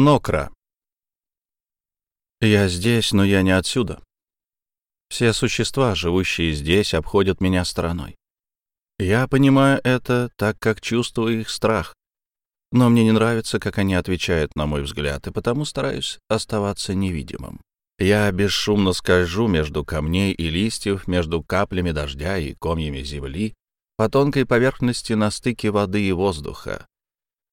Нокра. Я здесь, но я не отсюда. Все существа, живущие здесь, обходят меня стороной. Я понимаю это, так как чувствую их страх. Но мне не нравится, как они отвечают на мой взгляд, и потому стараюсь оставаться невидимым. Я бесшумно скольжу между камней и листьев, между каплями дождя и комьями земли, по тонкой поверхности на стыке воды и воздуха.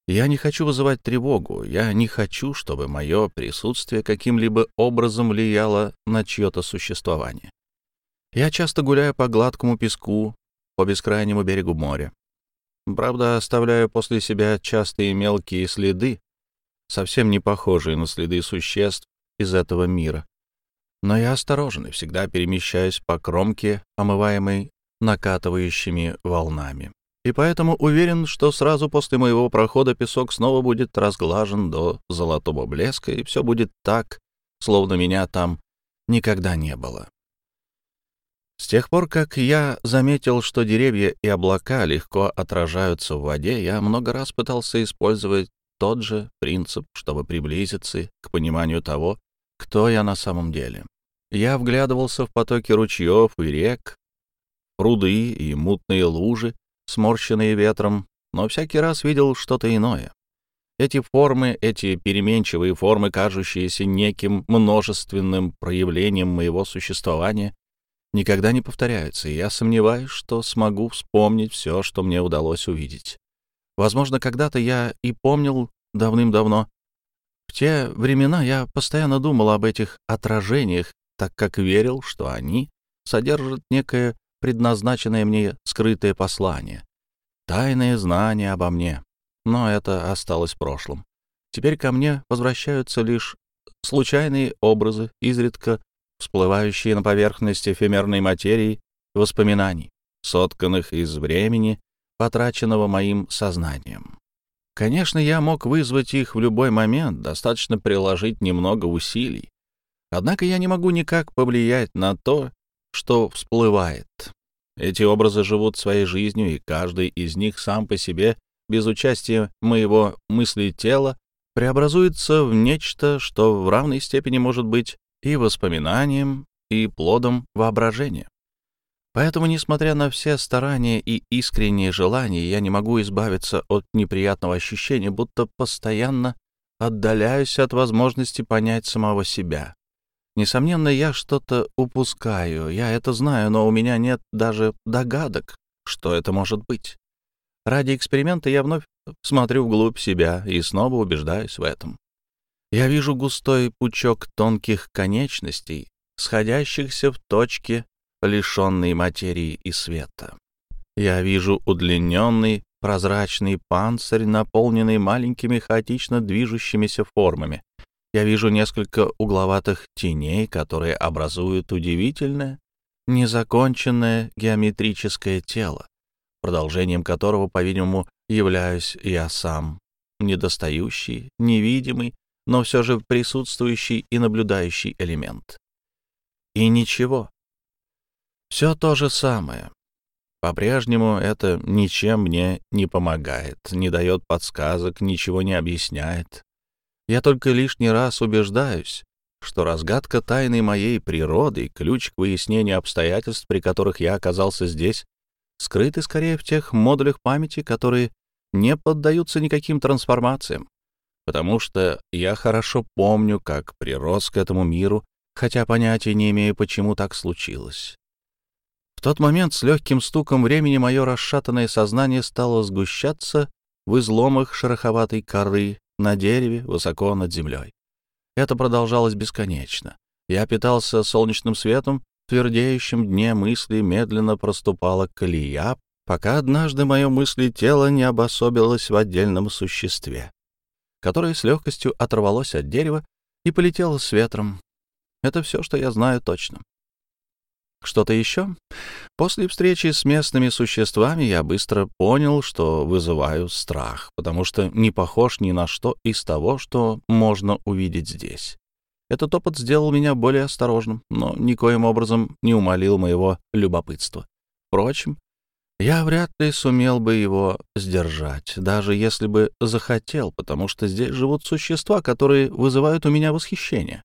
Я не хочу вызывать тревогу, я не хочу, чтобы мое присутствие каким-либо образом влияло на чье-то существование. Я часто гуляю по гладкому песку, по бескрайнему берегу моря. Правда, оставляю после себя частые мелкие следы, совсем не похожие на следы существ из этого мира. Но я осторожен и всегда перемещаюсь по кромке, омываемой накатывающими волнами. И поэтому уверен, что сразу после моего прохода песок снова будет разглажен до золотого блеска, и все будет так, словно меня там никогда не было. С тех пор, как я заметил, что деревья и облака легко отражаются в воде, я много раз пытался использовать тот же принцип, чтобы приблизиться к пониманию того, кто я на самом деле. Я вглядывался в потоки ручьев и рек, пруды и мутные лужи, сморщенные ветром, но всякий раз видел что-то иное. Эти формы, эти переменчивые формы, кажущиеся неким множественным проявлением моего существования, никогда не повторяются, и я сомневаюсь, что смогу вспомнить все, что мне удалось увидеть. Возможно, когда-то я и помнил давным-давно. В те времена я постоянно думал об этих отражениях, так как верил, что они содержат некое предназначенное мне скрытое послание, тайное знание обо мне. Но это осталось в прошлом. Теперь ко мне возвращаются лишь случайные образы, изредка всплывающие на поверхность эфемерной материи воспоминаний, сотканных из времени, потраченного моим сознанием. Конечно, я мог вызвать их в любой момент, достаточно приложить немного усилий. Однако я не могу никак повлиять на то, что всплывает. Эти образы живут своей жизнью, и каждый из них сам по себе, без участия моего мысли тела, преобразуется в нечто, что в равной степени может быть и воспоминанием, и плодом воображения. Поэтому, несмотря на все старания и искренние желания, я не могу избавиться от неприятного ощущения, будто постоянно отдаляюсь от возможности понять самого себя. Несомненно, я что-то упускаю, я это знаю, но у меня нет даже догадок, что это может быть. Ради эксперимента я вновь смотрю вглубь себя и снова убеждаюсь в этом. Я вижу густой пучок тонких конечностей, сходящихся в точке, лишенной материи и света. Я вижу удлиненный прозрачный панцирь, наполненный маленькими хаотично движущимися формами. Я вижу несколько угловатых теней, которые образуют удивительное, незаконченное геометрическое тело, продолжением которого, по-видимому, являюсь я сам, недостающий, невидимый, но все же присутствующий и наблюдающий элемент. И ничего. Все то же самое. По-прежнему это ничем мне не помогает, не дает подсказок, ничего не объясняет. Я только лишний раз убеждаюсь, что разгадка тайны моей природы, ключ к выяснению обстоятельств, при которых я оказался здесь, скрыты скорее в тех модулях памяти, которые не поддаются никаким трансформациям, потому что я хорошо помню, как прирос к этому миру, хотя понятия не имею, почему так случилось. В тот момент с легким стуком времени мое расшатанное сознание стало сгущаться в изломах шероховатой коры на дереве высоко над землей. Это продолжалось бесконечно. Я питался солнечным светом, в твердеющем дне мысли медленно проступала колея, пока однажды мое мысли тело не обособилось в отдельном существе которое с легкостью оторвалось от дерева и полетело с ветром. Это все, что я знаю точно. Что-то еще? После встречи с местными существами я быстро понял, что вызываю страх, потому что не похож ни на что из того, что можно увидеть здесь. Этот опыт сделал меня более осторожным, но никоим образом не умолил моего любопытства. Впрочем, Я вряд ли сумел бы его сдержать, даже если бы захотел, потому что здесь живут существа, которые вызывают у меня восхищение.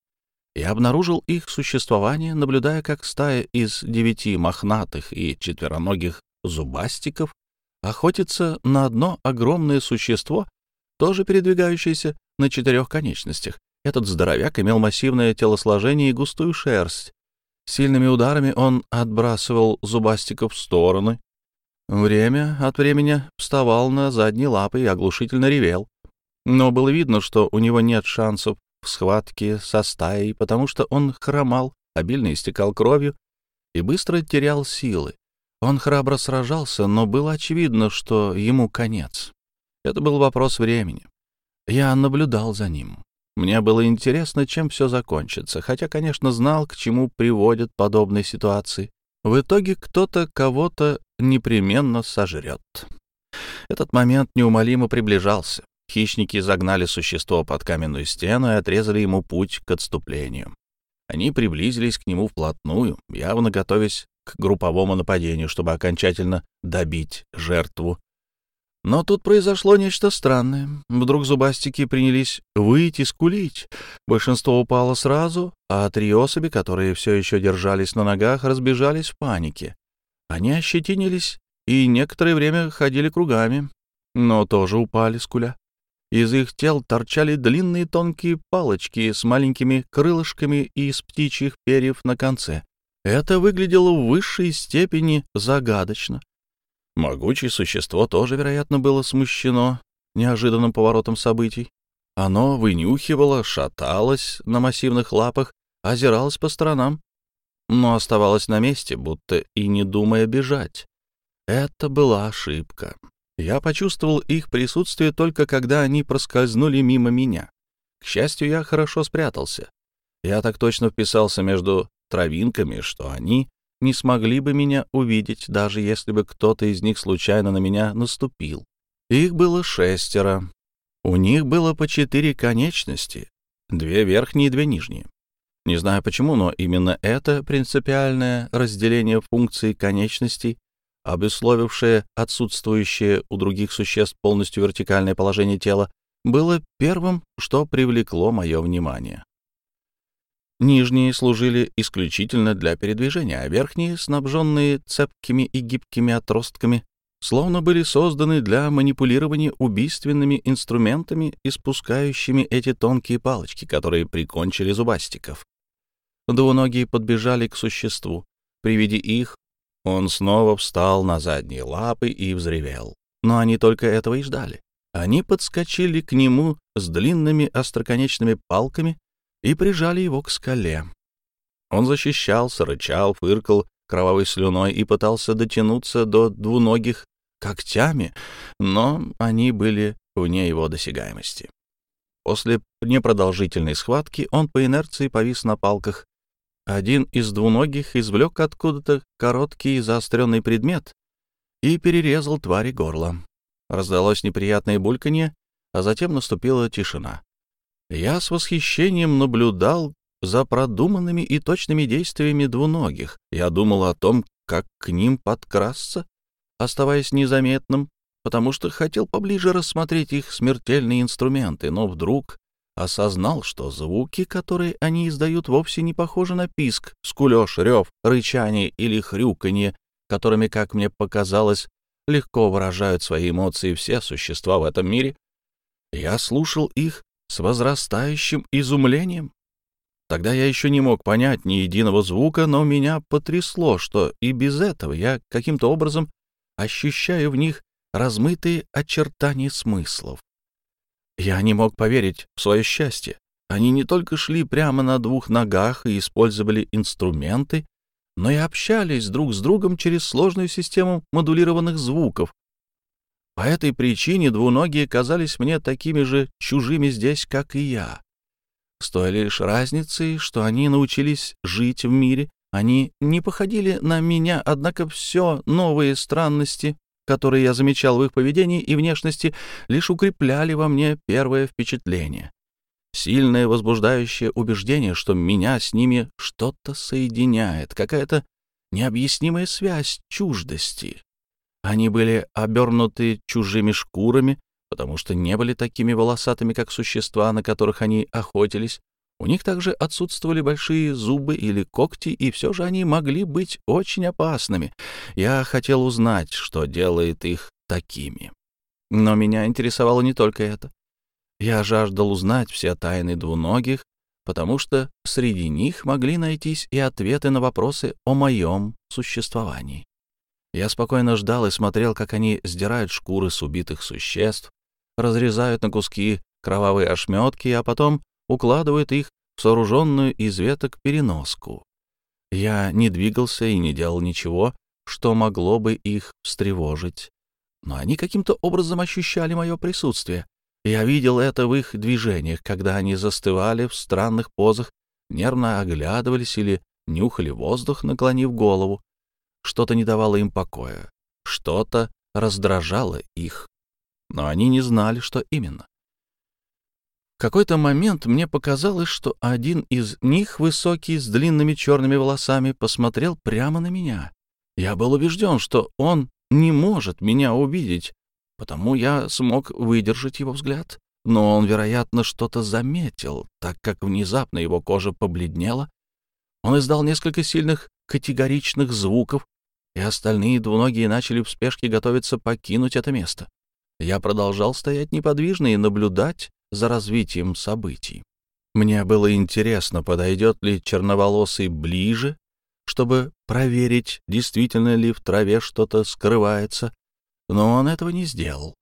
Я обнаружил их существование, наблюдая, как стая из девяти мохнатых и четвероногих зубастиков охотится на одно огромное существо, тоже передвигающееся на четырех конечностях. Этот здоровяк имел массивное телосложение и густую шерсть. Сильными ударами он отбрасывал зубастиков в стороны. Время от времени вставал на задние лапы и оглушительно ревел. Но было видно, что у него нет шансов в схватке со стаей, потому что он хромал, обильно истекал кровью и быстро терял силы. Он храбро сражался, но было очевидно, что ему конец. Это был вопрос времени. Я наблюдал за ним. Мне было интересно, чем все закончится, хотя, конечно, знал, к чему приводят подобные ситуации. В итоге кто-то кого-то непременно сожрет. Этот момент неумолимо приближался. Хищники загнали существо под каменную стену и отрезали ему путь к отступлению. Они приблизились к нему вплотную, явно готовясь к групповому нападению, чтобы окончательно добить жертву. Но тут произошло нечто странное. Вдруг зубастики принялись выйти и скулить. Большинство упало сразу, а три особи, которые все еще держались на ногах, разбежались в панике. Они ощетинились и некоторое время ходили кругами, но тоже упали скуля. Из их тел торчали длинные тонкие палочки с маленькими крылышками и из птичьих перьев на конце. Это выглядело в высшей степени загадочно. Могучее существо тоже, вероятно, было смущено неожиданным поворотом событий. Оно вынюхивало, шаталось на массивных лапах, озиралось по сторонам, но оставалось на месте, будто и не думая бежать. Это была ошибка. Я почувствовал их присутствие только когда они проскользнули мимо меня. К счастью, я хорошо спрятался. Я так точно вписался между травинками, что они не смогли бы меня увидеть, даже если бы кто-то из них случайно на меня наступил. Их было шестеро. У них было по четыре конечности, две верхние и две нижние. Не знаю почему, но именно это принципиальное разделение функций конечностей обусловившее отсутствующее у других существ полностью вертикальное положение тела, было первым, что привлекло мое внимание. Нижние служили исключительно для передвижения, а верхние, снабженные цепкими и гибкими отростками, словно были созданы для манипулирования убийственными инструментами, испускающими эти тонкие палочки, которые прикончили зубастиков. Двуногие подбежали к существу. При виде их он снова встал на задние лапы и взревел. Но они только этого и ждали. Они подскочили к нему с длинными остроконечными палками и прижали его к скале. Он защищался, рычал, фыркал кровавой слюной и пытался дотянуться до двуногих когтями, но они были вне его досягаемости. После непродолжительной схватки он по инерции повис на палках один из двуногих извлек откуда-то короткий заостренный предмет и перерезал твари горло. Раздалось неприятное бульканье, а затем наступила тишина. Я с восхищением наблюдал за продуманными и точными действиями двуногих. Я думал о том, как к ним подкрасться, оставаясь незаметным, потому что хотел поближе рассмотреть их смертельные инструменты, но вдруг осознал, что звуки, которые они издают, вовсе не похожи на писк, скулёж, рев, рычание или хрюканье, которыми, как мне показалось, легко выражают свои эмоции все существа в этом мире. Я слушал их с возрастающим изумлением. Тогда я еще не мог понять ни единого звука, но меня потрясло, что и без этого я каким-то образом ощущаю в них размытые очертания смыслов. Я не мог поверить в свое счастье. Они не только шли прямо на двух ногах и использовали инструменты, но и общались друг с другом через сложную систему модулированных звуков. По этой причине двуногие казались мне такими же чужими здесь, как и я. С той лишь разницей, что они научились жить в мире, они не походили на меня, однако все новые странности которые я замечал в их поведении и внешности, лишь укрепляли во мне первое впечатление. Сильное возбуждающее убеждение, что меня с ними что-то соединяет, какая-то необъяснимая связь чуждости. Они были обернуты чужими шкурами, потому что не были такими волосатыми, как существа, на которых они охотились. У них также отсутствовали большие зубы или когти, и все же они могли быть очень опасными. Я хотел узнать, что делает их такими. Но меня интересовало не только это. Я жаждал узнать все тайны двуногих, потому что среди них могли найтись и ответы на вопросы о моем существовании. Я спокойно ждал и смотрел, как они сдирают шкуры с убитых существ, разрезают на куски кровавые ошметки, а потом укладывают их в сооруженную из веток переноску. Я не двигался и не делал ничего, что могло бы их встревожить. Но они каким-то образом ощущали мое присутствие. Я видел это в их движениях, когда они застывали в странных позах, нервно оглядывались или нюхали воздух, наклонив голову. Что-то не давало им покоя, что-то раздражало их. Но они не знали, что именно. Какой-то момент мне показалось, что один из них, высокий, с длинными черными волосами, посмотрел прямо на меня. Я был убежден, что он не может меня увидеть, потому я смог выдержать его взгляд. Но он, вероятно, что-то заметил, так как внезапно его кожа побледнела. Он издал несколько сильных категоричных звуков, и остальные двуногие начали в спешке готовиться покинуть это место. Я продолжал стоять неподвижно и наблюдать за развитием событий. Мне было интересно, подойдет ли черноволосый ближе, чтобы проверить, действительно ли в траве что-то скрывается, но он этого не сделал.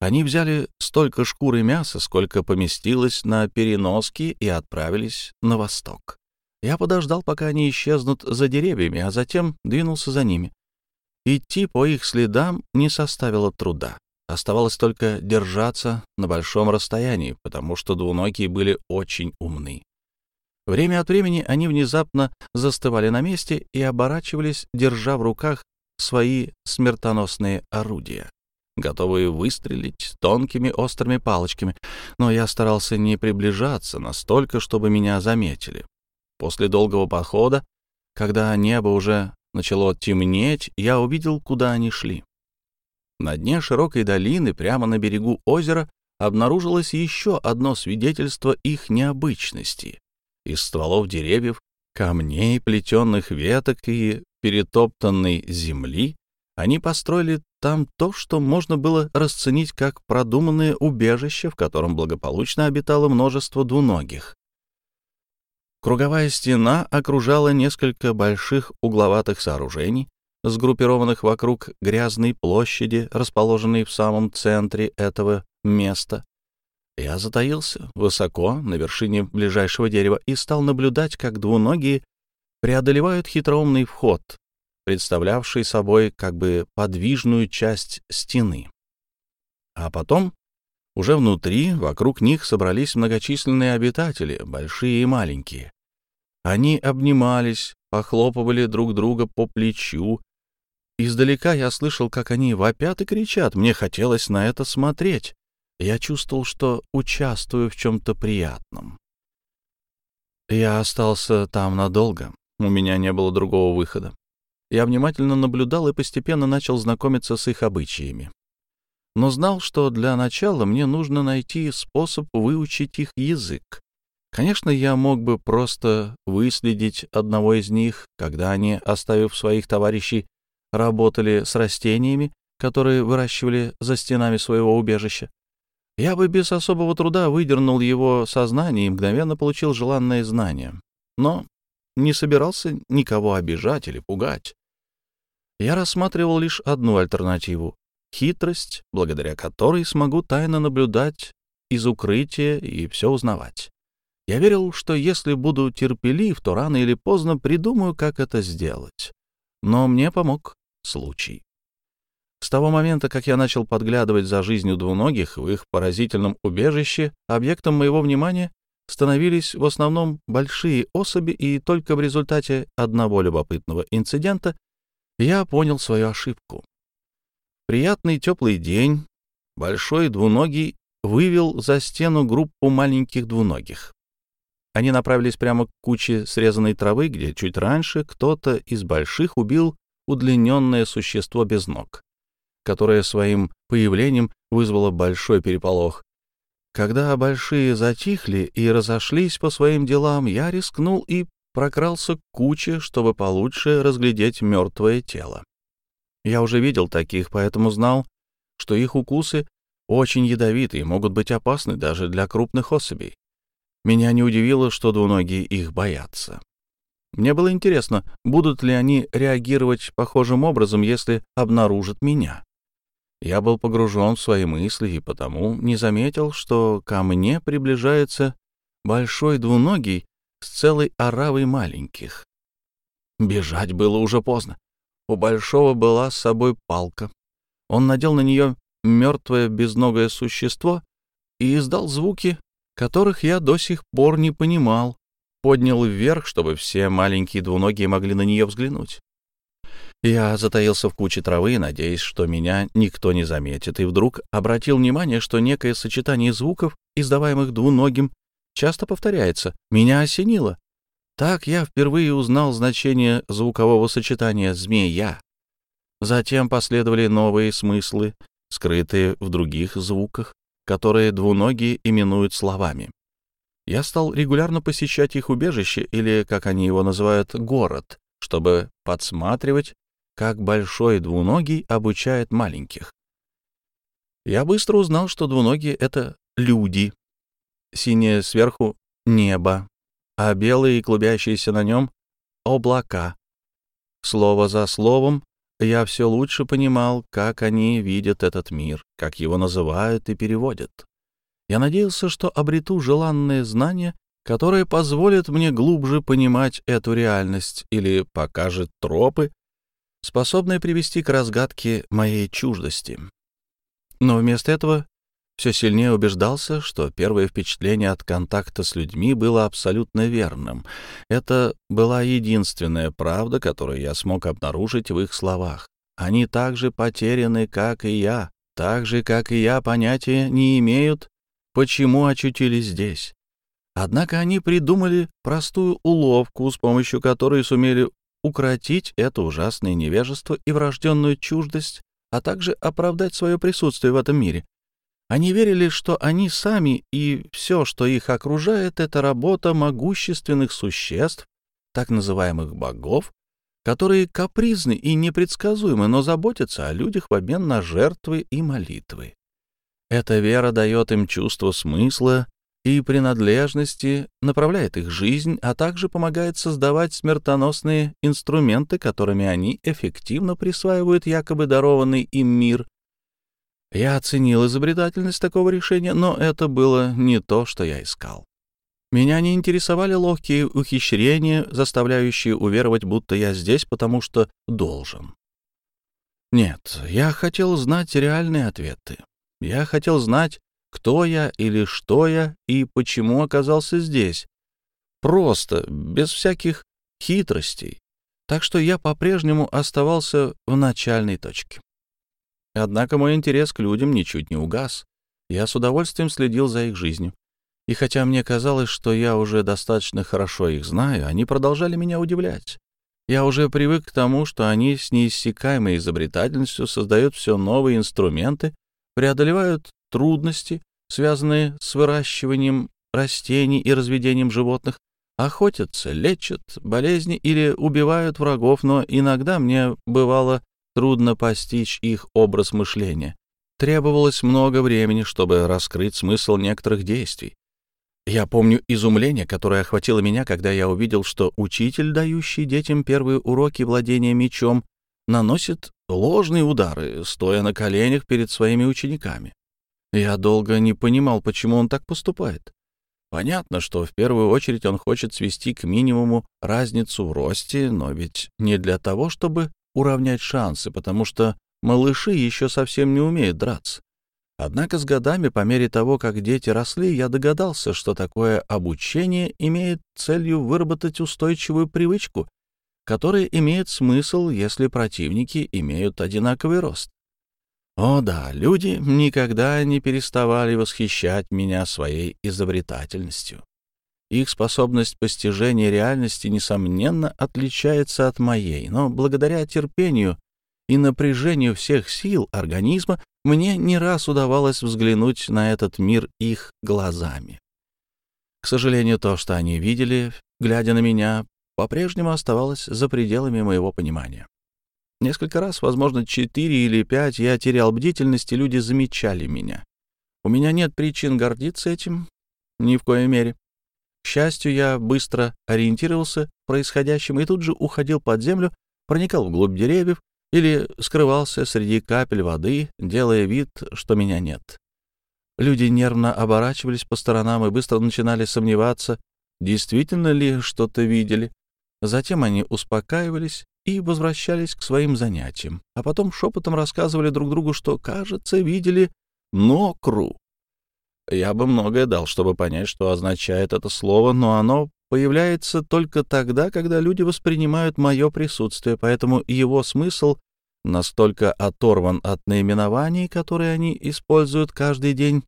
Они взяли столько шкур и мяса, сколько поместилось на переноски, и отправились на восток. Я подождал, пока они исчезнут за деревьями, а затем двинулся за ними. Идти по их следам не составило труда. Оставалось только держаться на большом расстоянии, потому что двуногие были очень умны. Время от времени они внезапно застывали на месте и оборачивались, держа в руках свои смертоносные орудия, готовые выстрелить тонкими острыми палочками, но я старался не приближаться настолько, чтобы меня заметили. После долгого похода, когда небо уже начало темнеть, я увидел, куда они шли. На дне широкой долины, прямо на берегу озера, обнаружилось еще одно свидетельство их необычности. Из стволов деревьев, камней, плетенных веток и перетоптанной земли они построили там то, что можно было расценить как продуманное убежище, в котором благополучно обитало множество двуногих. Круговая стена окружала несколько больших угловатых сооружений, сгруппированных вокруг грязной площади, расположенной в самом центре этого места. Я затаился высоко на вершине ближайшего дерева и стал наблюдать, как двуногие преодолевают хитроумный вход, представлявший собой как бы подвижную часть стены. А потом уже внутри, вокруг них собрались многочисленные обитатели, большие и маленькие. Они обнимались, похлопывали друг друга по плечу. Издалека я слышал, как они вопят и кричат. Мне хотелось на это смотреть. Я чувствовал, что участвую в чем-то приятном. Я остался там надолго. У меня не было другого выхода. Я внимательно наблюдал и постепенно начал знакомиться с их обычаями но знал, что для начала мне нужно найти способ выучить их язык. Конечно, я мог бы просто выследить одного из них, когда они, оставив своих товарищей, работали с растениями, которые выращивали за стенами своего убежища. Я бы без особого труда выдернул его сознание и мгновенно получил желанное знание. Но не собирался никого обижать или пугать. Я рассматривал лишь одну альтернативу хитрость, благодаря которой смогу тайно наблюдать из укрытия и все узнавать. Я верил, что если буду терпелив, то рано или поздно придумаю, как это сделать. Но мне помог случай. С того момента, как я начал подглядывать за жизнью двуногих в их поразительном убежище, объектом моего внимания становились в основном большие особи, и только в результате одного любопытного инцидента я понял свою ошибку приятный теплый день большой двуногий вывел за стену группу маленьких двуногих. Они направились прямо к куче срезанной травы, где чуть раньше кто-то из больших убил удлиненное существо без ног, которое своим появлением вызвало большой переполох. Когда большие затихли и разошлись по своим делам, я рискнул и прокрался к куче, чтобы получше разглядеть мертвое тело. Я уже видел таких, поэтому знал, что их укусы очень ядовиты и могут быть опасны даже для крупных особей. Меня не удивило, что двуногие их боятся. Мне было интересно, будут ли они реагировать похожим образом, если обнаружат меня. Я был погружен в свои мысли и потому не заметил, что ко мне приближается большой двуногий с целой оравой маленьких. Бежать было уже поздно. У Большого была с собой палка. Он надел на нее мертвое безногое существо и издал звуки, которых я до сих пор не понимал, поднял вверх, чтобы все маленькие двуногие могли на нее взглянуть. Я затаился в куче травы, надеясь, что меня никто не заметит, и вдруг обратил внимание, что некое сочетание звуков, издаваемых двуногим, часто повторяется. Меня осенило. Так я впервые узнал значение звукового сочетания «змея». Затем последовали новые смыслы, скрытые в других звуках, которые двуногие именуют словами. Я стал регулярно посещать их убежище, или, как они его называют, город, чтобы подсматривать, как большой двуногий обучает маленьких. Я быстро узнал, что двуногие — это люди. Синее сверху — небо, а белые клубящиеся на нем — облака. Слово за словом я все лучше понимал, как они видят этот мир, как его называют и переводят. Я надеялся, что обрету желанное знание, которое позволит мне глубже понимать эту реальность или покажет тропы, способные привести к разгадке моей чуждости. Но вместо этого все сильнее убеждался, что первое впечатление от контакта с людьми было абсолютно верным. Это была единственная правда, которую я смог обнаружить в их словах. Они так же потеряны, как и я, так же, как и я, понятия не имеют, почему очутились здесь. Однако они придумали простую уловку, с помощью которой сумели укротить это ужасное невежество и врожденную чуждость, а также оправдать свое присутствие в этом мире. Они верили, что они сами и все, что их окружает, — это работа могущественных существ, так называемых богов, которые капризны и непредсказуемы, но заботятся о людях в обмен на жертвы и молитвы. Эта вера дает им чувство смысла и принадлежности, направляет их жизнь, а также помогает создавать смертоносные инструменты, которыми они эффективно присваивают якобы дарованный им мир я оценил изобретательность такого решения, но это было не то, что я искал. Меня не интересовали легкие ухищрения, заставляющие уверовать, будто я здесь, потому что должен. Нет, я хотел знать реальные ответы. Я хотел знать, кто я или что я и почему оказался здесь. Просто, без всяких хитростей. Так что я по-прежнему оставался в начальной точке. Однако мой интерес к людям ничуть не угас. Я с удовольствием следил за их жизнью. И хотя мне казалось, что я уже достаточно хорошо их знаю, они продолжали меня удивлять. Я уже привык к тому, что они с неиссякаемой изобретательностью создают все новые инструменты, преодолевают трудности, связанные с выращиванием растений и разведением животных, охотятся, лечат болезни или убивают врагов, но иногда мне бывало трудно постичь их образ мышления. Требовалось много времени, чтобы раскрыть смысл некоторых действий. Я помню изумление, которое охватило меня, когда я увидел, что учитель, дающий детям первые уроки владения мечом, наносит ложные удары, стоя на коленях перед своими учениками. Я долго не понимал, почему он так поступает. Понятно, что в первую очередь он хочет свести к минимуму разницу в росте, но ведь не для того, чтобы уравнять шансы, потому что малыши еще совсем не умеют драться. Однако с годами, по мере того, как дети росли, я догадался, что такое обучение имеет целью выработать устойчивую привычку, которая имеет смысл, если противники имеют одинаковый рост. О да, люди никогда не переставали восхищать меня своей изобретательностью. Их способность постижения реальности, несомненно, отличается от моей, но благодаря терпению и напряжению всех сил организма мне не раз удавалось взглянуть на этот мир их глазами. К сожалению, то, что они видели, глядя на меня, по-прежнему оставалось за пределами моего понимания. Несколько раз, возможно, четыре или пять, я терял бдительность, и люди замечали меня. У меня нет причин гордиться этим, ни в коей мере. К счастью, я быстро ориентировался в происходящем и тут же уходил под землю, проникал вглубь деревьев или скрывался среди капель воды, делая вид, что меня нет. Люди нервно оборачивались по сторонам и быстро начинали сомневаться, действительно ли что-то видели. Затем они успокаивались и возвращались к своим занятиям, а потом шепотом рассказывали друг другу, что, кажется, видели нокру. Я бы многое дал, чтобы понять, что означает это слово, но оно появляется только тогда, когда люди воспринимают мое присутствие, поэтому его смысл настолько оторван от наименований, которые они используют каждый день,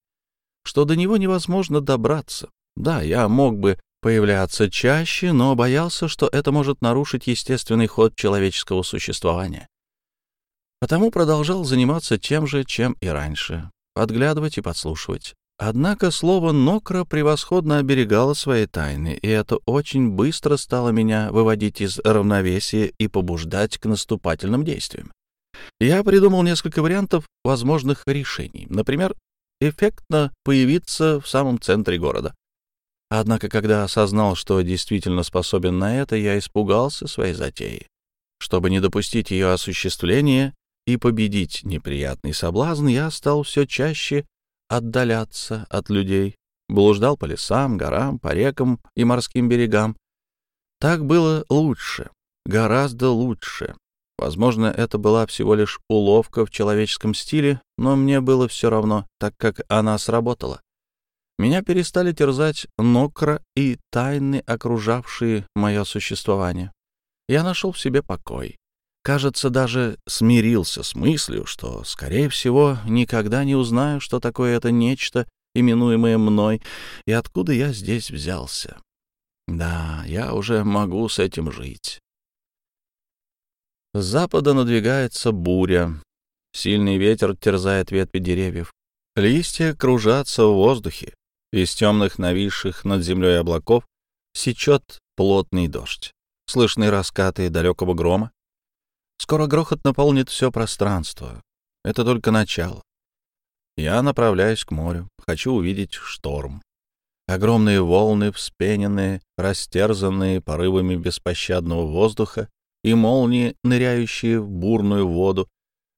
что до него невозможно добраться. Да, я мог бы появляться чаще, но боялся, что это может нарушить естественный ход человеческого существования. Потому продолжал заниматься тем же, чем и раньше — подглядывать и подслушивать. Однако слово «нокра» превосходно оберегало свои тайны, и это очень быстро стало меня выводить из равновесия и побуждать к наступательным действиям. Я придумал несколько вариантов возможных решений. Например, эффектно появиться в самом центре города. Однако, когда осознал, что действительно способен на это, я испугался своей затеи. Чтобы не допустить ее осуществления и победить неприятный соблазн, я стал все чаще отдаляться от людей, блуждал по лесам, горам, по рекам и морским берегам. Так было лучше, гораздо лучше. Возможно, это была всего лишь уловка в человеческом стиле, но мне было все равно, так как она сработала. Меня перестали терзать нокра и тайны, окружавшие мое существование. Я нашел в себе покой кажется, даже смирился с мыслью, что, скорее всего, никогда не узнаю, что такое это нечто, именуемое мной, и откуда я здесь взялся. Да, я уже могу с этим жить. С запада надвигается буря. Сильный ветер терзает ветви деревьев. Листья кружатся в воздухе. Из темных нависших над землей облаков сечет плотный дождь. Слышны раскаты далекого грома. Скоро грохот наполнит все пространство. Это только начало. Я направляюсь к морю. Хочу увидеть шторм. Огромные волны, вспененные, растерзанные порывами беспощадного воздуха и молнии, ныряющие в бурную воду.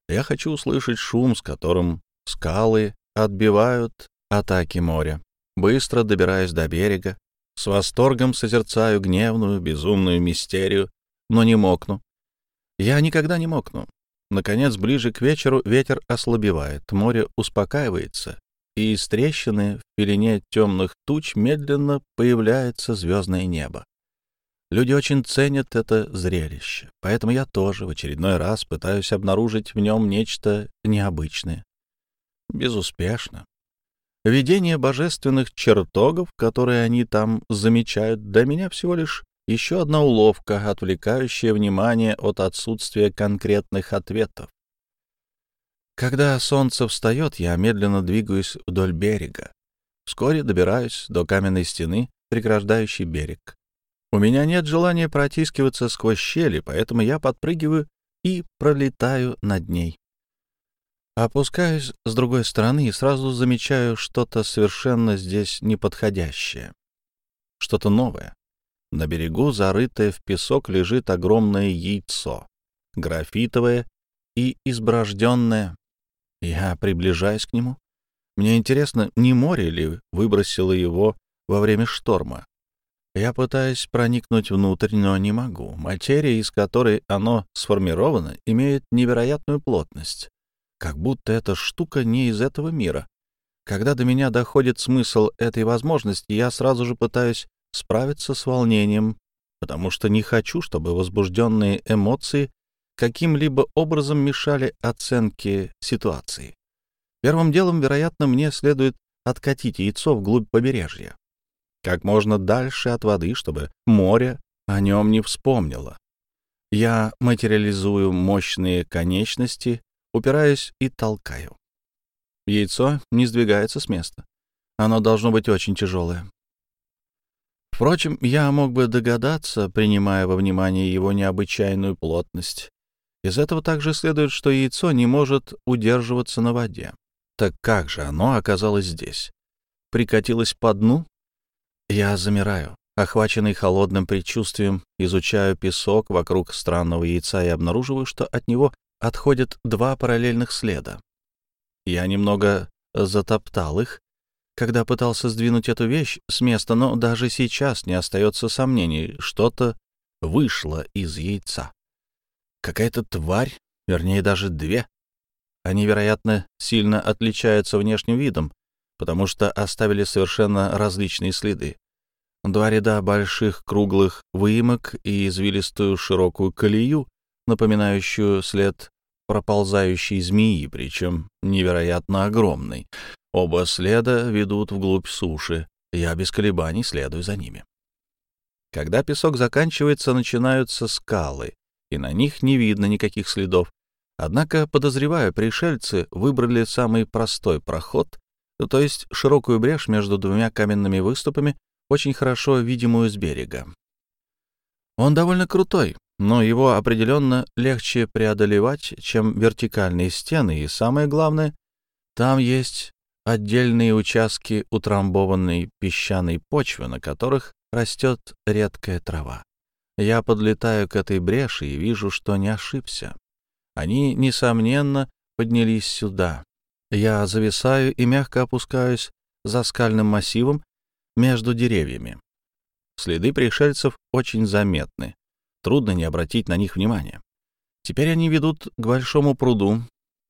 Я хочу услышать шум, с которым скалы отбивают атаки моря. Быстро добираюсь до берега, с восторгом созерцаю гневную, безумную мистерию, но не мокну. Я никогда не мокну. Наконец, ближе к вечеру ветер ослабевает, море успокаивается, и из трещины в пелене темных туч медленно появляется звездное небо. Люди очень ценят это зрелище, поэтому я тоже в очередной раз пытаюсь обнаружить в нем нечто необычное. Безуспешно. Видение божественных чертогов, которые они там замечают, для меня всего лишь еще одна уловка, отвлекающая внимание от отсутствия конкретных ответов. Когда солнце встает, я медленно двигаюсь вдоль берега. Вскоре добираюсь до каменной стены, преграждающей берег. У меня нет желания протискиваться сквозь щели, поэтому я подпрыгиваю и пролетаю над ней. Опускаюсь с другой стороны и сразу замечаю что-то совершенно здесь неподходящее. Что-то новое. На берегу, зарытое в песок, лежит огромное яйцо, графитовое и изброжденное. Я приближаюсь к нему. Мне интересно, не море ли выбросило его во время шторма. Я пытаюсь проникнуть внутрь, но не могу. Материя, из которой оно сформировано, имеет невероятную плотность. Как будто эта штука не из этого мира. Когда до меня доходит смысл этой возможности, я сразу же пытаюсь справиться с волнением, потому что не хочу, чтобы возбужденные эмоции каким-либо образом мешали оценке ситуации. Первым делом, вероятно, мне следует откатить яйцо вглубь побережья. как можно дальше от воды, чтобы море о нем не вспомнило. Я материализую мощные конечности, упираюсь и толкаю. Яйцо не сдвигается с места. Оно должно быть очень тяжелое. Впрочем, я мог бы догадаться, принимая во внимание его необычайную плотность. Из этого также следует, что яйцо не может удерживаться на воде. Так как же оно оказалось здесь? Прикатилось по дну? Я замираю. Охваченный холодным предчувствием, изучаю песок вокруг странного яйца и обнаруживаю, что от него отходят два параллельных следа. Я немного затоптал их, когда пытался сдвинуть эту вещь с места, но даже сейчас не остается сомнений, что-то вышло из яйца. Какая-то тварь, вернее, даже две. Они, вероятно, сильно отличаются внешним видом, потому что оставили совершенно различные следы. Два ряда больших круглых выемок и извилистую широкую колею, напоминающую след проползающей змеи, причем невероятно огромной. Оба следа ведут вглубь суши. Я без колебаний следую за ними. Когда песок заканчивается, начинаются скалы, и на них не видно никаких следов. Однако, подозреваю, пришельцы выбрали самый простой проход, то есть широкую брешь между двумя каменными выступами, очень хорошо видимую с берега. Он довольно крутой, но его определенно легче преодолевать, чем вертикальные стены, и самое главное, там есть отдельные участки утрамбованной песчаной почвы, на которых растет редкая трава. Я подлетаю к этой бреши и вижу, что не ошибся. Они, несомненно, поднялись сюда. Я зависаю и мягко опускаюсь за скальным массивом, между деревьями. Следы пришельцев очень заметны. Трудно не обратить на них внимания. Теперь они ведут к большому пруду.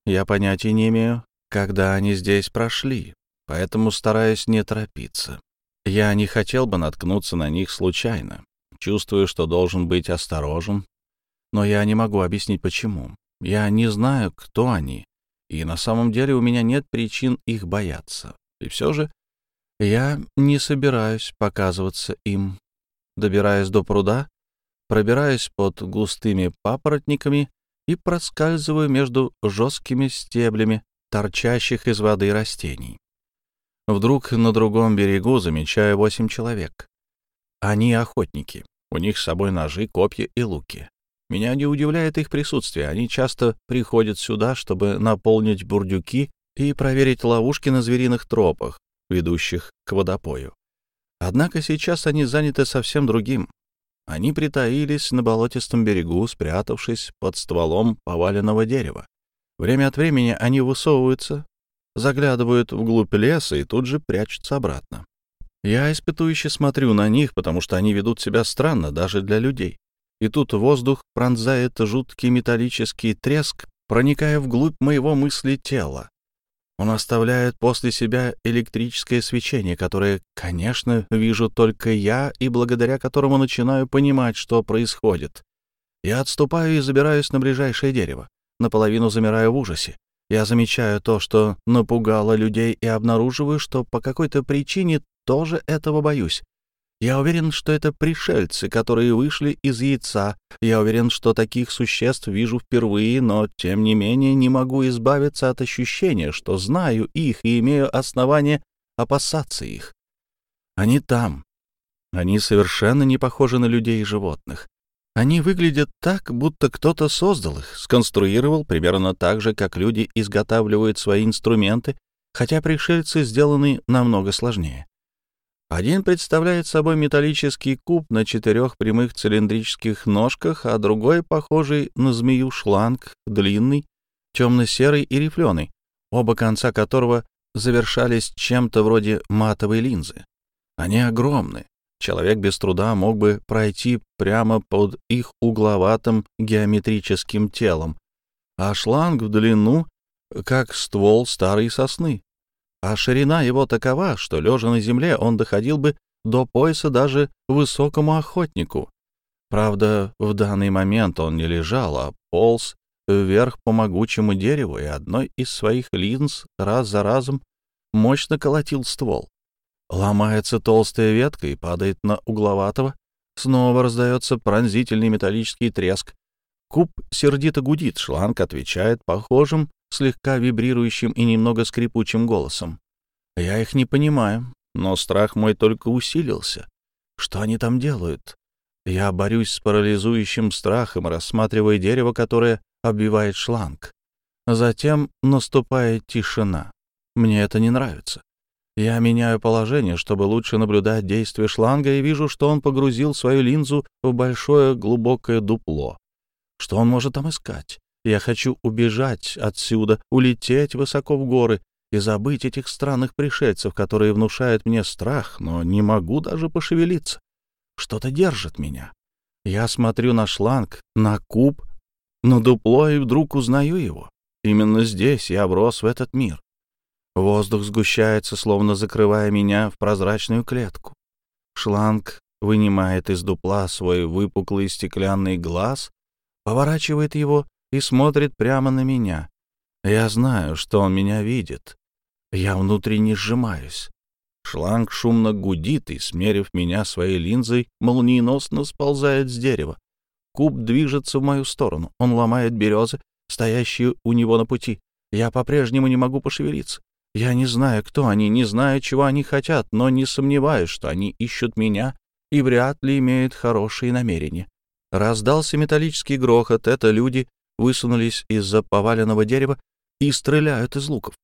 Я понятия не имею, когда они здесь прошли, поэтому стараюсь не торопиться. Я не хотел бы наткнуться на них случайно. Чувствую, что должен быть осторожен, но я не могу объяснить, почему. Я не знаю, кто они, и на самом деле у меня нет причин их бояться. И все же я не собираюсь показываться им. Добираясь до пруда, пробираюсь под густыми папоротниками и проскальзываю между жесткими стеблями торчащих из воды растений. Вдруг на другом берегу замечаю восемь человек. Они охотники. У них с собой ножи, копья и луки. Меня не удивляет их присутствие. Они часто приходят сюда, чтобы наполнить бурдюки и проверить ловушки на звериных тропах, ведущих к водопою. Однако сейчас они заняты совсем другим. Они притаились на болотистом берегу, спрятавшись под стволом поваленного дерева. Время от времени они высовываются, заглядывают вглубь леса и тут же прячутся обратно. Я испытующе смотрю на них, потому что они ведут себя странно даже для людей. И тут воздух пронзает жуткий металлический треск, проникая вглубь моего мысли тела. Он оставляет после себя электрическое свечение, которое, конечно, вижу только я и благодаря которому начинаю понимать, что происходит. Я отступаю и забираюсь на ближайшее дерево. Наполовину замираю в ужасе. Я замечаю то, что напугало людей, и обнаруживаю, что по какой-то причине тоже этого боюсь. Я уверен, что это пришельцы, которые вышли из яйца. Я уверен, что таких существ вижу впервые, но, тем не менее, не могу избавиться от ощущения, что знаю их и имею основание опасаться их. Они там. Они совершенно не похожи на людей и животных. Они выглядят так, будто кто-то создал их, сконструировал примерно так же, как люди изготавливают свои инструменты, хотя пришельцы сделаны намного сложнее. Один представляет собой металлический куб на четырех прямых цилиндрических ножках, а другой, похожий на змею шланг, длинный, темно-серый и рифленый, оба конца которого завершались чем-то вроде матовой линзы. Они огромны. Человек без труда мог бы пройти прямо под их угловатым геометрическим телом, а шланг в длину, как ствол старой сосны а ширина его такова, что, лежа на земле, он доходил бы до пояса даже высокому охотнику. Правда, в данный момент он не лежал, а полз вверх по могучему дереву и одной из своих линз раз за разом мощно колотил ствол. Ломается толстая ветка и падает на угловатого. Снова раздается пронзительный металлический треск. Куб сердито гудит, шланг отвечает похожим, слегка вибрирующим и немного скрипучим голосом. Я их не понимаю, но страх мой только усилился. Что они там делают? Я борюсь с парализующим страхом, рассматривая дерево, которое обвивает шланг. Затем наступает тишина. Мне это не нравится. Я меняю положение, чтобы лучше наблюдать действие шланга, и вижу, что он погрузил свою линзу в большое глубокое дупло. Что он может там искать? Я хочу убежать отсюда, улететь высоко в горы и забыть этих странных пришельцев, которые внушают мне страх, но не могу даже пошевелиться. Что-то держит меня. Я смотрю на шланг, на куб, на дупло и вдруг узнаю его. Именно здесь я оброс в этот мир. Воздух сгущается, словно закрывая меня в прозрачную клетку. Шланг вынимает из дупла свой выпуклый стеклянный глаз, поворачивает его и смотрит прямо на меня. Я знаю, что он меня видит. Я внутренне сжимаюсь. Шланг шумно гудит и, смерив меня своей линзой, молниеносно сползает с дерева. Куб движется в мою сторону. Он ломает березы, стоящие у него на пути. Я по-прежнему не могу пошевелиться. Я не знаю, кто они, не знаю, чего они хотят, но не сомневаюсь, что они ищут меня и вряд ли имеют хорошие намерения. Раздался металлический грохот. Это люди высунулись из-за поваленного дерева и стреляют из луков.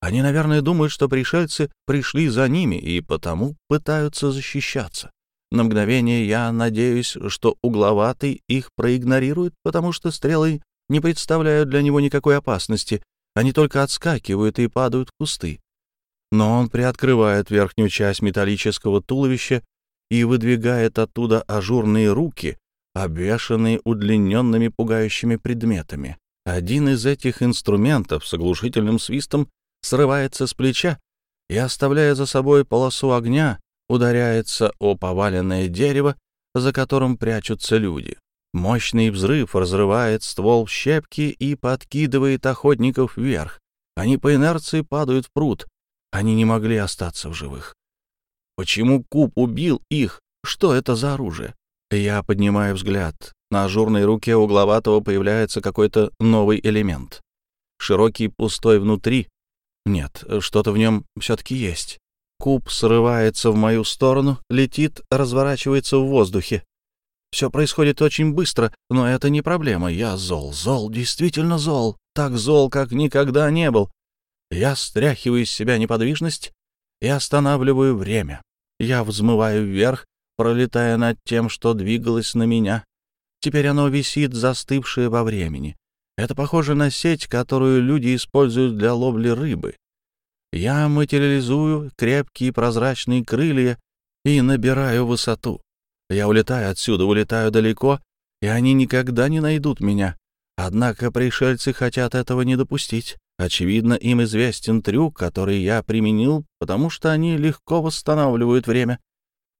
Они, наверное, думают, что пришельцы пришли за ними и потому пытаются защищаться. На мгновение я надеюсь, что угловатый их проигнорирует, потому что стрелы не представляют для него никакой опасности, они только отскакивают и падают в кусты. Но он приоткрывает верхнюю часть металлического туловища и выдвигает оттуда ажурные руки, обвешанные удлиненными пугающими предметами. Один из этих инструментов с оглушительным свистом срывается с плеча и, оставляя за собой полосу огня, ударяется о поваленное дерево, за которым прячутся люди. Мощный взрыв разрывает ствол в щепки и подкидывает охотников вверх. Они по инерции падают в пруд. Они не могли остаться в живых. Почему Куб убил их? Что это за оружие? Я поднимаю взгляд. На ажурной руке угловатого появляется какой-то новый элемент. Широкий, пустой внутри, нет, что-то в нем все-таки есть. Куб срывается в мою сторону, летит, разворачивается в воздухе. Все происходит очень быстро, но это не проблема. Я зол, зол, действительно зол. Так зол, как никогда не был. Я стряхиваю из себя неподвижность и останавливаю время. Я взмываю вверх, пролетая над тем, что двигалось на меня. Теперь оно висит, застывшее во времени. Это похоже на сеть, которую люди используют для ловли рыбы. Я материализую крепкие прозрачные крылья и набираю высоту. Я улетаю отсюда, улетаю далеко, и они никогда не найдут меня. Однако пришельцы хотят этого не допустить. Очевидно, им известен трюк, который я применил, потому что они легко восстанавливают время.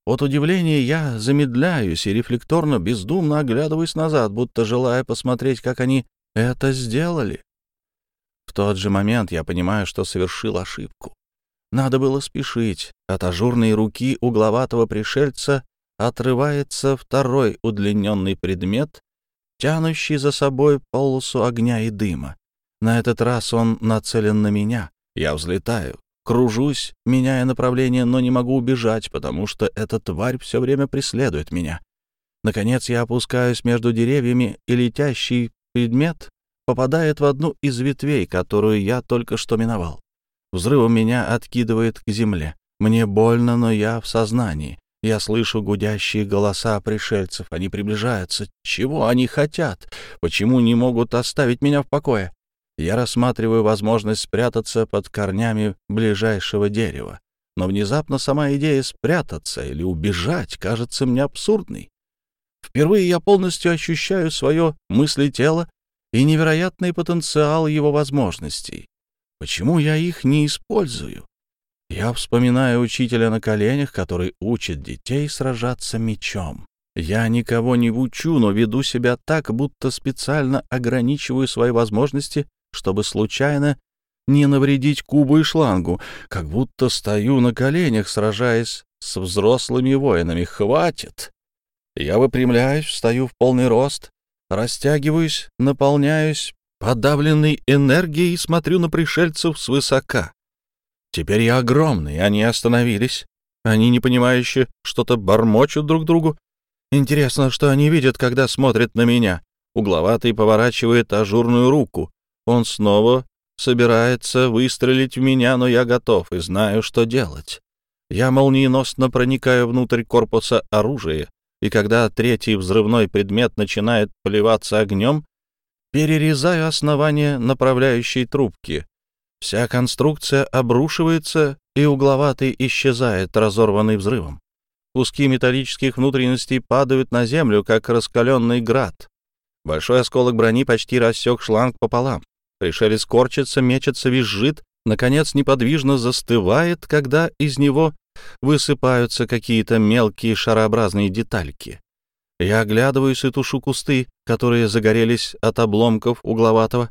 От удивления я замедляюсь и рефлекторно, бездумно оглядываюсь назад, будто желая посмотреть, как они это сделали. В тот же момент я понимаю, что совершил ошибку. Надо было спешить. От ажурной руки угловатого пришельца отрывается второй удлиненный предмет, тянущий за собой полосу огня и дыма. На этот раз он нацелен на меня. Я взлетаю, кружусь, меняя направление, но не могу убежать, потому что эта тварь все время преследует меня. Наконец я опускаюсь между деревьями, и летящий предмет попадает в одну из ветвей, которую я только что миновал. Взрывом меня откидывает к земле. Мне больно, но я в сознании. Я слышу гудящие голоса пришельцев. Они приближаются. Чего они хотят? Почему не могут оставить меня в покое? Я рассматриваю возможность спрятаться под корнями ближайшего дерева. Но внезапно сама идея спрятаться или убежать кажется мне абсурдной. Впервые я полностью ощущаю свое мысли-тело и невероятный потенциал его возможностей. Почему я их не использую? Я вспоминаю учителя на коленях, который учит детей сражаться мечом. Я никого не учу, но веду себя так, будто специально ограничиваю свои возможности, чтобы случайно не навредить кубу и шлангу, как будто стою на коленях, сражаясь с взрослыми воинами. Хватит! Я выпрямляюсь, встаю в полный рост, растягиваюсь, наполняюсь подавленной энергией смотрю на пришельцев свысока. Теперь я огромный, они остановились. Они, непонимающе, что-то бормочут друг другу. Интересно, что они видят, когда смотрят на меня. Угловатый поворачивает ажурную руку. Он снова собирается выстрелить в меня, но я готов и знаю, что делать. Я молниеносно проникаю внутрь корпуса оружия, и когда третий взрывной предмет начинает поливаться огнем, перерезаю основание направляющей трубки. Вся конструкция обрушивается, и угловатый исчезает, разорванный взрывом. Куски металлических внутренностей падают на землю, как раскаленный град. Большой осколок брони почти рассек шланг пополам. Пришелец корчится, мечется, визжит, наконец неподвижно застывает, когда из него высыпаются какие-то мелкие шарообразные детальки. Я оглядываюсь и тушу кусты, которые загорелись от обломков угловатого.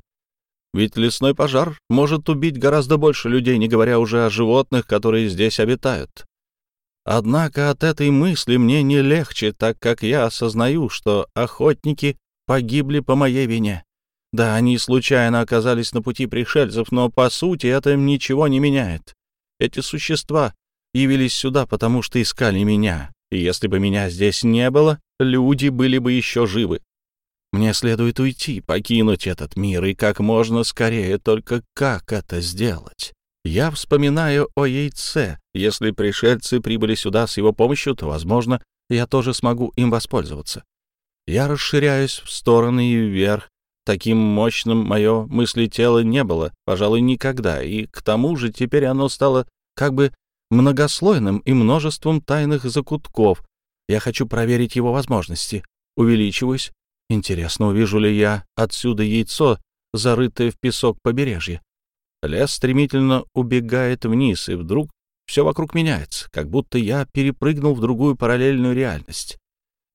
Ведь лесной пожар может убить гораздо больше людей, не говоря уже о животных, которые здесь обитают. Однако от этой мысли мне не легче, так как я осознаю, что охотники погибли по моей вине. Да, они случайно оказались на пути пришельцев, но, по сути, это им ничего не меняет. Эти существа явились сюда, потому что искали меня, и если бы меня здесь не было, люди были бы еще живы. Мне следует уйти, покинуть этот мир, и как можно скорее, только как это сделать? Я вспоминаю о яйце. Если пришельцы прибыли сюда с его помощью, то, возможно, я тоже смогу им воспользоваться. Я расширяюсь в стороны и вверх. Таким мощным мое мысли тело не было, пожалуй, никогда, и к тому же теперь оно стало как бы многослойным и множеством тайных закутков. Я хочу проверить его возможности. Увеличиваюсь. Интересно, увижу ли я отсюда яйцо, зарытое в песок побережья. Лес стремительно убегает вниз, и вдруг все вокруг меняется, как будто я перепрыгнул в другую параллельную реальность.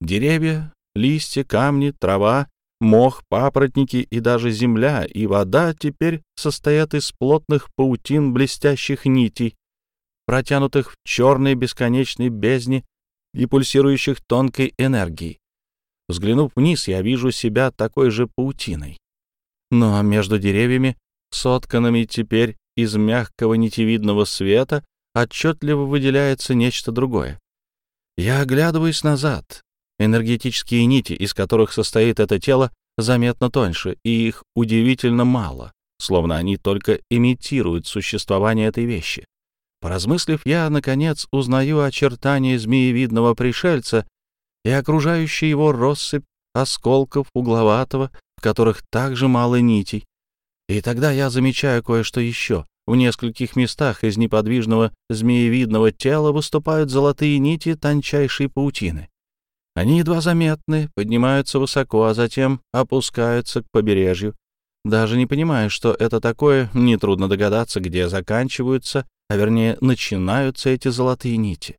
Деревья, листья, камни, трава, мох, папоротники и даже земля и вода теперь состоят из плотных паутин блестящих нитей, протянутых в черной бесконечной бездне и пульсирующих тонкой энергией. Взглянув вниз, я вижу себя такой же паутиной. Но между деревьями сотканными теперь из мягкого нитевидного света, отчетливо выделяется нечто другое. Я оглядываюсь назад. Энергетические нити, из которых состоит это тело, заметно тоньше, и их удивительно мало, словно они только имитируют существование этой вещи. Поразмыслив, я, наконец, узнаю очертания змеевидного пришельца и окружающий его россыпь осколков угловатого, в которых также мало нитей, и тогда я замечаю кое-что еще. В нескольких местах из неподвижного змеевидного тела выступают золотые нити тончайшей паутины. Они едва заметны, поднимаются высоко, а затем опускаются к побережью. Даже не понимая, что это такое, нетрудно догадаться, где заканчиваются, а вернее начинаются эти золотые нити.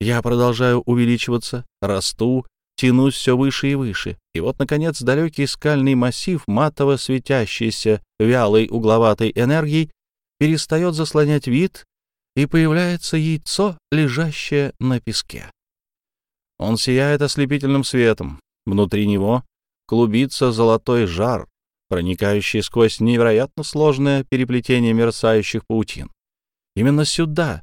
Я продолжаю увеличиваться, расту, тянусь все выше и выше. И вот, наконец, далекий скальный массив, матово светящийся вялой угловатой энергией, перестает заслонять вид, и появляется яйцо, лежащее на песке. Он сияет ослепительным светом. Внутри него клубится золотой жар, проникающий сквозь невероятно сложное переплетение мерцающих паутин. Именно сюда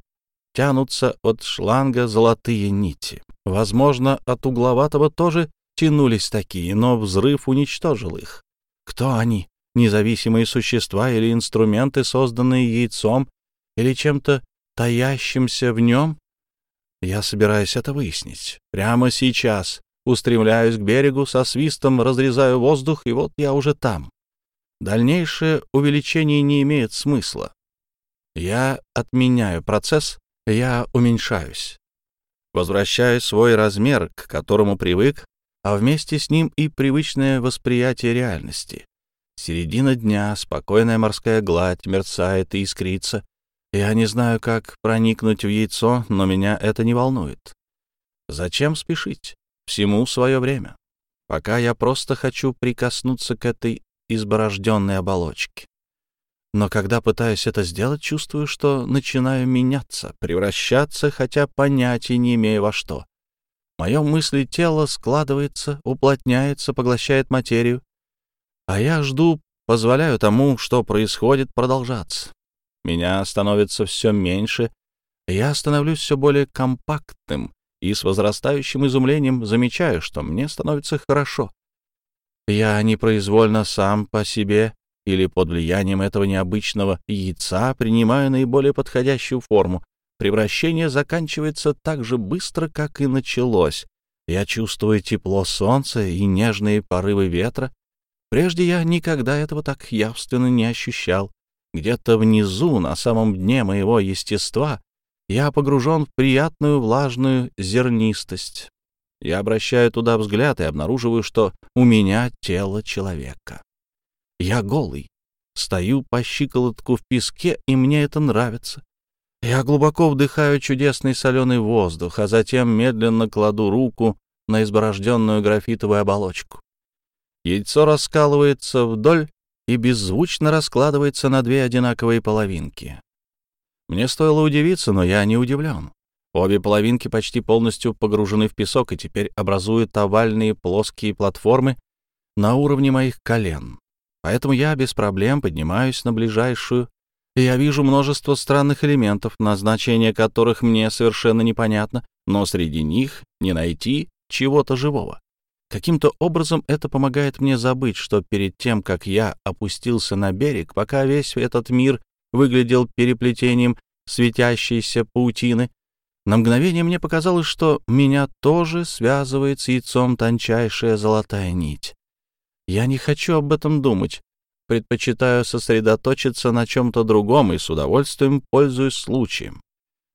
тянутся от шланга золотые нити. Возможно, от угловатого тоже тянулись такие, но взрыв уничтожил их. Кто они? Независимые существа или инструменты, созданные яйцом или чем-то таящимся в нем? Я собираюсь это выяснить. Прямо сейчас устремляюсь к берегу, со свистом разрезаю воздух, и вот я уже там. Дальнейшее увеличение не имеет смысла. Я отменяю процесс, я уменьшаюсь. Возвращаю свой размер, к которому привык, а вместе с ним и привычное восприятие реальности. Середина дня, спокойная морская гладь мерцает и искрится. Я не знаю, как проникнуть в яйцо, но меня это не волнует. Зачем спешить? Всему свое время. Пока я просто хочу прикоснуться к этой изборожденной оболочке. Но когда пытаюсь это сделать, чувствую, что начинаю меняться, превращаться, хотя понятия не имею во что. Мое мысли тело складывается, уплотняется, поглощает материю. А я жду, позволяю тому, что происходит, продолжаться. Меня становится все меньше, я становлюсь все более компактным и с возрастающим изумлением замечаю, что мне становится хорошо. Я непроизвольно сам по себе или под влиянием этого необычного яйца принимаю наиболее подходящую форму. Превращение заканчивается так же быстро, как и началось. Я чувствую тепло солнца и нежные порывы ветра. Прежде я никогда этого так явственно не ощущал. Где-то внизу, на самом дне моего естества, я погружен в приятную влажную зернистость. Я обращаю туда взгляд и обнаруживаю, что у меня тело человека. Я голый, стою по щиколотку в песке, и мне это нравится. Я глубоко вдыхаю чудесный соленый воздух, а затем медленно кладу руку на изборожденную графитовую оболочку. Яйцо раскалывается вдоль и беззвучно раскладывается на две одинаковые половинки. Мне стоило удивиться, но я не удивлен. Обе половинки почти полностью погружены в песок и теперь образуют овальные плоские платформы на уровне моих колен. Поэтому я без проблем поднимаюсь на ближайшую, и я вижу множество странных элементов, назначение которых мне совершенно непонятно, но среди них не найти чего-то живого. Каким-то образом это помогает мне забыть, что перед тем, как я опустился на берег, пока весь этот мир выглядел переплетением светящейся паутины, на мгновение мне показалось, что меня тоже связывает с яйцом тончайшая золотая нить. Я не хочу об этом думать. Предпочитаю сосредоточиться на чем-то другом и с удовольствием пользуюсь случаем.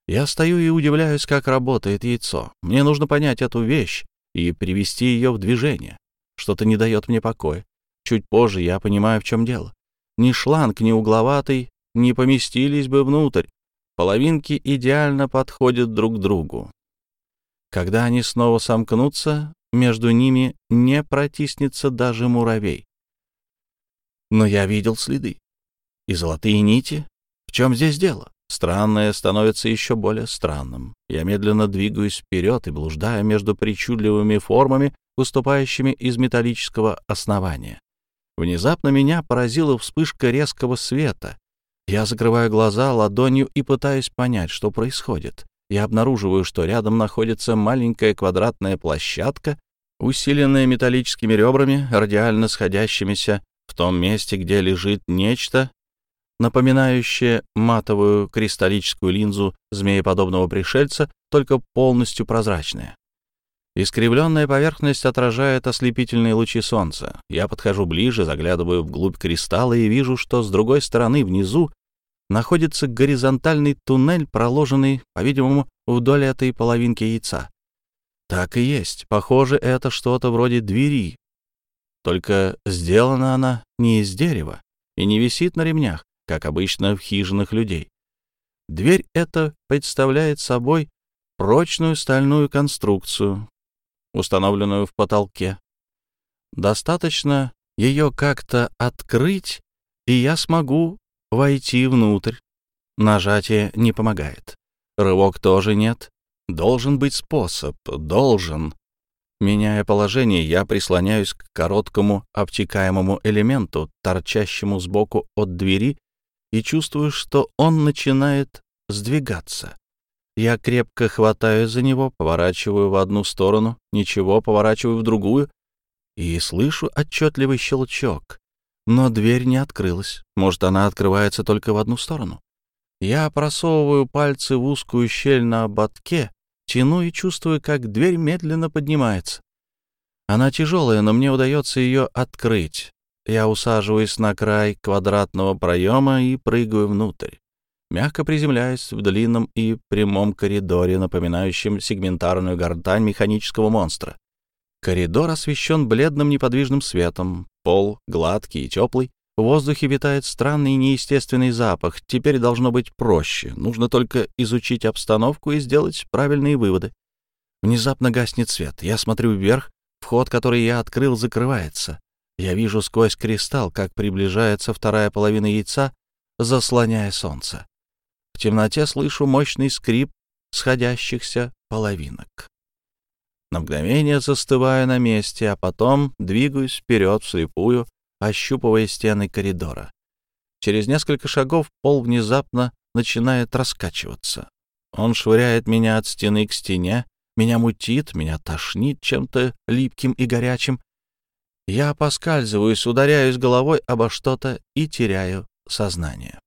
Я стою и удивляюсь, как работает яйцо. Мне нужно понять эту вещь и привести ее в движение. Что-то не дает мне покоя. Чуть позже я понимаю, в чем дело. Ни шланг, ни угловатый не поместились бы внутрь. Половинки идеально подходят друг к другу. Когда они снова сомкнутся, между ними не протиснется даже муравей. Но я видел следы. И золотые нити? В чем здесь дело? Странное становится еще более странным. Я медленно двигаюсь вперед и блуждаю между причудливыми формами, выступающими из металлического основания. Внезапно меня поразила вспышка резкого света. Я закрываю глаза ладонью и пытаюсь понять, что происходит. Я обнаруживаю, что рядом находится маленькая квадратная площадка, усиленная металлическими ребрами, радиально сходящимися в том месте, где лежит нечто, напоминающее матовую кристаллическую линзу змееподобного пришельца, только полностью прозрачная. Искривленная поверхность отражает ослепительные лучи солнца. Я подхожу ближе, заглядываю вглубь кристалла и вижу, что с другой стороны, внизу, находится горизонтальный туннель, проложенный, по-видимому, вдоль этой половинки яйца. Так и есть. Похоже, это что-то вроде двери. Только сделана она не из дерева и не висит на ремнях, как обычно в хижинах людей. Дверь эта представляет собой прочную стальную конструкцию, установленную в потолке. Достаточно ее как-то открыть, и я смогу войти внутрь. Нажатие не помогает. Рывок тоже нет. Должен быть способ. Должен. Меняя положение, я прислоняюсь к короткому обтекаемому элементу, торчащему сбоку от двери, и чувствую, что он начинает сдвигаться. Я крепко хватаю за него, поворачиваю в одну сторону, ничего, поворачиваю в другую, и слышу отчетливый щелчок. Но дверь не открылась. Может, она открывается только в одну сторону. Я просовываю пальцы в узкую щель на ободке, тяну и чувствую, как дверь медленно поднимается. Она тяжелая, но мне удается ее открыть. Я усаживаюсь на край квадратного проема и прыгаю внутрь. Мягко приземляюсь в длинном и прямом коридоре, напоминающем сегментарную гортань механического монстра. Коридор освещен бледным неподвижным светом, пол гладкий и теплый, в воздухе витает странный неестественный запах. Теперь должно быть проще. Нужно только изучить обстановку и сделать правильные выводы. Внезапно гаснет свет. Я смотрю вверх. Вход, который я открыл, закрывается. Я вижу сквозь кристалл, как приближается вторая половина яйца, заслоняя солнце. В темноте слышу мощный скрип сходящихся половинок. На мгновение застываю на месте, а потом двигаюсь вперед вслепую, ощупывая стены коридора. Через несколько шагов пол внезапно начинает раскачиваться. Он швыряет меня от стены к стене, меня мутит, меня тошнит чем-то липким и горячим. Я поскальзываюсь, ударяюсь головой обо что-то и теряю сознание.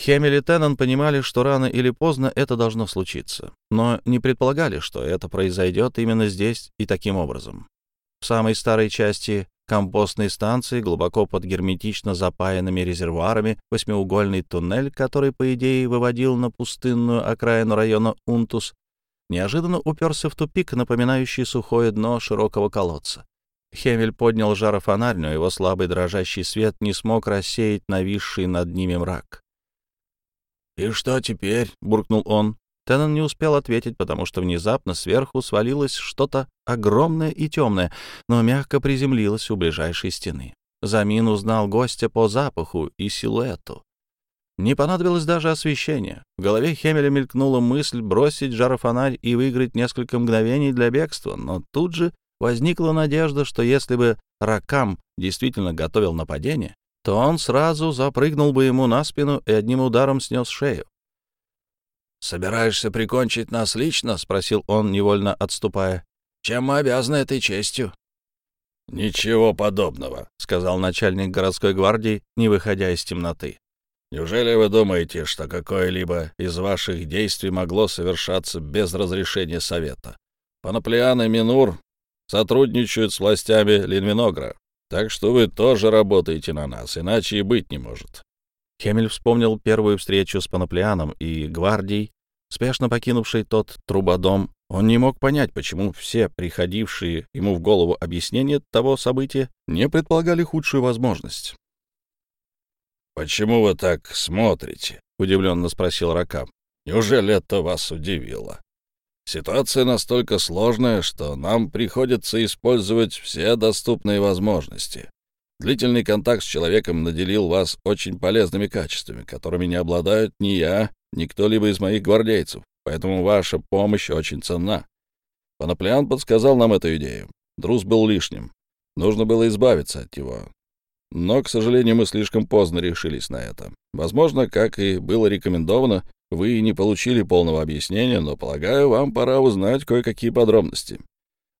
Хемель и Теннон понимали, что рано или поздно это должно случиться, но не предполагали, что это произойдет именно здесь и таким образом. В самой старой части компостной станции, глубоко под герметично запаянными резервуарами, восьмиугольный туннель, который, по идее, выводил на пустынную окраину района Унтус, неожиданно уперся в тупик, напоминающий сухое дно широкого колодца. Хемель поднял жарофонарь, но его слабый дрожащий свет не смог рассеять нависший над ними мрак. «И что теперь?» — буркнул он. Теннон не успел ответить, потому что внезапно сверху свалилось что-то огромное и темное, но мягко приземлилось у ближайшей стены. Замин узнал гостя по запаху и силуэту. Не понадобилось даже освещения. В голове Хемеля мелькнула мысль бросить жарофонарь и выиграть несколько мгновений для бегства, но тут же возникла надежда, что если бы Ракам действительно готовил нападение, то он сразу запрыгнул бы ему на спину и одним ударом снес шею. «Собираешься прикончить нас лично?» — спросил он, невольно отступая. «Чем мы обязаны этой честью?» «Ничего подобного», — сказал начальник городской гвардии, не выходя из темноты. «Неужели вы думаете, что какое-либо из ваших действий могло совершаться без разрешения Совета? Панаплиан и Минур сотрудничают с властями Линвиногра. Так что вы тоже работаете на нас, иначе и быть не может». Хемель вспомнил первую встречу с Панаплианом и гвардией, спешно покинувший тот трубодом. Он не мог понять, почему все приходившие ему в голову объяснения того события не предполагали худшую возможность. «Почему вы так смотрите?» — удивленно спросил Ракам. «Неужели это вас удивило?» Ситуация настолько сложная, что нам приходится использовать все доступные возможности. Длительный контакт с человеком наделил вас очень полезными качествами, которыми не обладают ни я, ни кто-либо из моих гвардейцев, поэтому ваша помощь очень ценна. Панаплиан подсказал нам эту идею. Друз был лишним. Нужно было избавиться от него. Но, к сожалению, мы слишком поздно решились на это. Возможно, как и было рекомендовано, вы не получили полного объяснения, но, полагаю, вам пора узнать кое-какие подробности.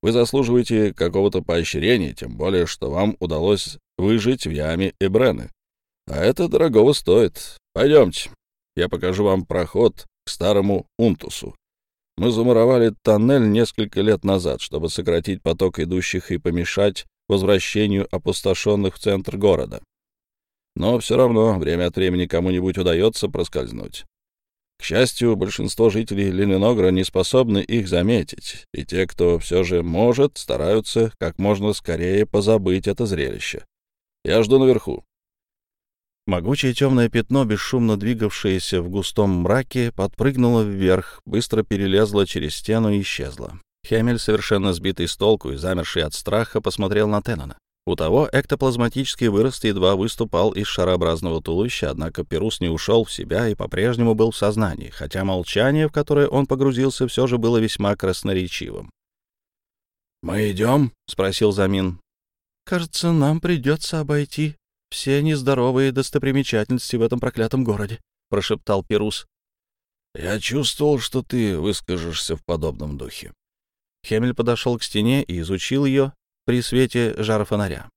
Вы заслуживаете какого-то поощрения, тем более, что вам удалось выжить в яме Эбрены. А это дорогого стоит. Пойдемте, я покажу вам проход к старому Унтусу. Мы замуровали тоннель несколько лет назад, чтобы сократить поток идущих и помешать возвращению опустошенных в центр города. Но все равно время от времени кому-нибудь удается проскользнуть. К счастью, большинство жителей Лениногра не способны их заметить, и те, кто все же может, стараются как можно скорее позабыть это зрелище. Я жду наверху. Могучее темное пятно, бесшумно двигавшееся в густом мраке, подпрыгнуло вверх, быстро перелезло через стену и исчезло. Хемель, совершенно сбитый с толку и замерший от страха, посмотрел на Теннона. У того эктоплазматический вырост едва выступал из шарообразного туловища, однако Перус не ушел в себя и по-прежнему был в сознании, хотя молчание, в которое он погрузился, все же было весьма красноречивым. «Мы идем?» — спросил Замин. «Кажется, нам придется обойти все нездоровые достопримечательности в этом проклятом городе», — прошептал Перус. «Я чувствовал, что ты выскажешься в подобном духе». Хемель подошел к стене и изучил ее, при свете жара фонаря.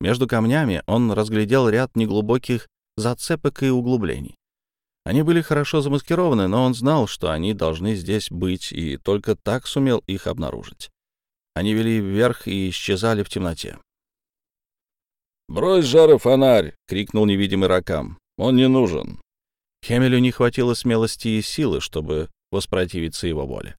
Между камнями он разглядел ряд неглубоких зацепок и углублений. Они были хорошо замаскированы, но он знал, что они должны здесь быть, и только так сумел их обнаружить. Они вели вверх и исчезали в темноте. «Брось жары фонарь!» — крикнул невидимый ракам. «Он не нужен!» Хемелю не хватило смелости и силы, чтобы воспротивиться его воле.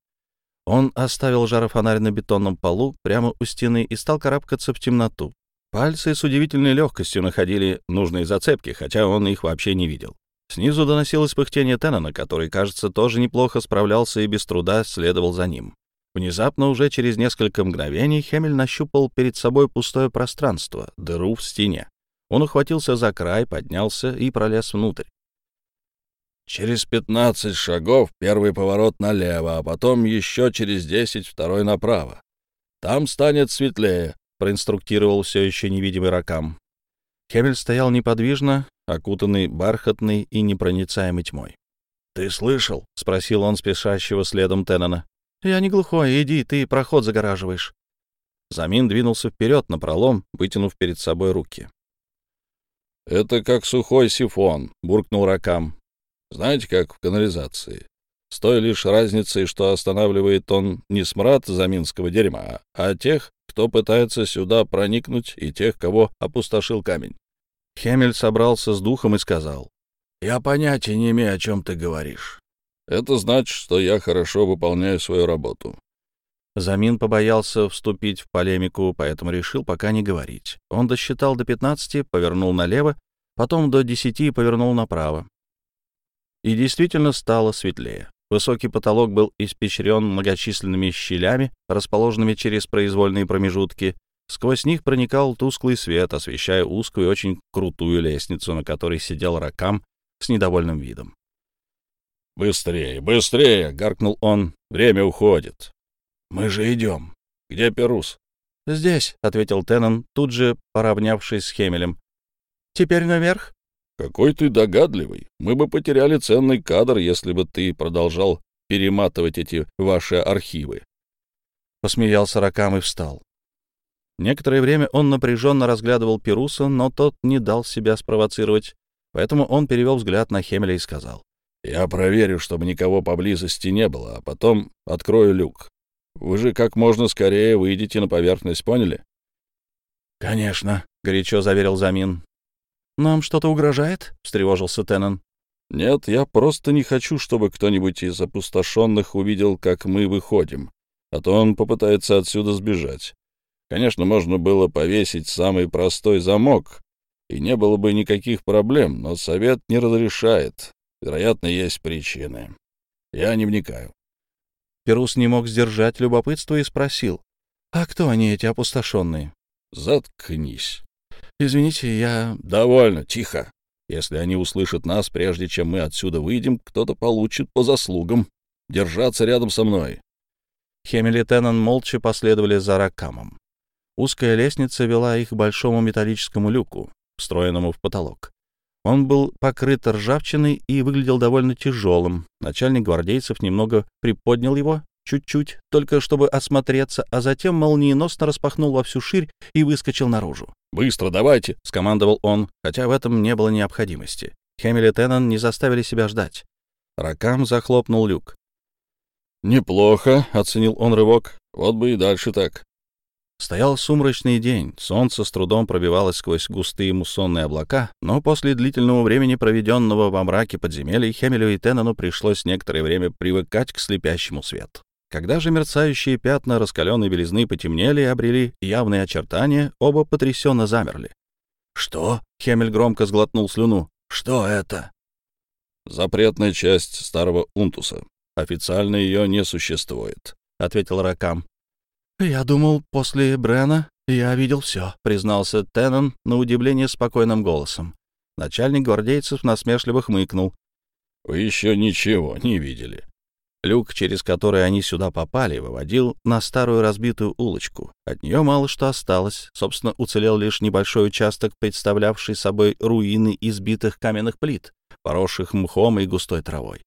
Он оставил жарофонарь на бетонном полу прямо у стены и стал карабкаться в темноту. Пальцы с удивительной легкостью находили нужные зацепки, хотя он их вообще не видел. Снизу доносилось пыхтение Теннона, который, кажется, тоже неплохо справлялся и без труда следовал за ним. Внезапно, уже через несколько мгновений, Хемель нащупал перед собой пустое пространство, дыру в стене. Он ухватился за край, поднялся и пролез внутрь. Через пятнадцать шагов первый поворот налево, а потом еще через десять второй направо. Там станет светлее, — проинструктировал все еще невидимый ракам. Хемель стоял неподвижно, окутанный бархатной и непроницаемой тьмой. «Ты слышал?» — спросил он спешащего следом Теннона. «Я не глухой, иди, ты проход загораживаешь». Замин двинулся вперед на пролом, вытянув перед собой руки. «Это как сухой сифон», — буркнул Ракам. «Знаете, как в канализации. С той лишь разницей, что останавливает он не смрад заминского дерьма, а тех, кто пытается сюда проникнуть, и тех, кого опустошил камень». Хемель собрался с духом и сказал. «Я понятия не имею, о чем ты говоришь. Это значит, что я хорошо выполняю свою работу. Замин побоялся вступить в полемику, поэтому решил пока не говорить. Он досчитал до 15, повернул налево, потом до 10 и повернул направо. И действительно стало светлее. Высокий потолок был испещрен многочисленными щелями, расположенными через произвольные промежутки. Сквозь них проникал тусклый свет, освещая узкую и очень крутую лестницу, на которой сидел Ракам с недовольным видом. «Быстрее, быстрее!» — гаркнул он. «Время уходит». «Мы же идем. Где Перус?» «Здесь», — ответил Теннон, тут же поравнявшись с Хемелем. «Теперь наверх?» «Какой ты догадливый. Мы бы потеряли ценный кадр, если бы ты продолжал перематывать эти ваши архивы». Посмеялся Ракам и встал. Некоторое время он напряженно разглядывал Перуса, но тот не дал себя спровоцировать, поэтому он перевел взгляд на Хемеля и сказал. «Я проверю, чтобы никого поблизости не было, а потом открою люк. Вы же как можно скорее выйдете на поверхность, поняли? — Конечно, — горячо заверил Замин. — Нам что-то угрожает? — встревожился Теннон. — Нет, я просто не хочу, чтобы кто-нибудь из опустошенных увидел, как мы выходим, а то он попытается отсюда сбежать. Конечно, можно было повесить самый простой замок, и не было бы никаких проблем, но совет не разрешает. Вероятно, есть причины. Я не вникаю. Перус не мог сдержать любопытство и спросил. «А кто они, эти опустошенные?» «Заткнись». «Извините, я...» «Довольно, тихо. Если они услышат нас, прежде чем мы отсюда выйдем, кто-то получит по заслугам. Держаться рядом со мной». Хемель и Теннон молча последовали за Ракамом. Узкая лестница вела их к большому металлическому люку, встроенному в потолок. Он был покрыт ржавчиной и выглядел довольно тяжелым. Начальник гвардейцев немного приподнял его, чуть-чуть, только чтобы осмотреться, а затем молниеносно распахнул во всю ширь и выскочил наружу. «Быстро давайте!» — скомандовал он, хотя в этом не было необходимости. Хемель и Теннон не заставили себя ждать. Ракам захлопнул люк. «Неплохо», — оценил он рывок. «Вот бы и дальше так». Стоял сумрачный день, солнце с трудом пробивалось сквозь густые муссонные облака, но после длительного времени, проведенного во мраке подземелья, Хемелю и Теннону пришлось некоторое время привыкать к слепящему свету. Когда же мерцающие пятна раскаленной белизны потемнели и обрели явные очертания, оба потрясенно замерли. «Что?» — Хемель громко сглотнул слюну. «Что это?» «Запретная часть старого Унтуса. Официально ее не существует», — ответил Ракам. «Я думал, после Брена я видел все», — признался Теннон на удивление спокойным голосом. Начальник гвардейцев насмешливо хмыкнул. «Вы еще ничего не видели». Люк, через который они сюда попали, выводил на старую разбитую улочку. От нее мало что осталось. Собственно, уцелел лишь небольшой участок, представлявший собой руины избитых каменных плит, поросших мхом и густой травой.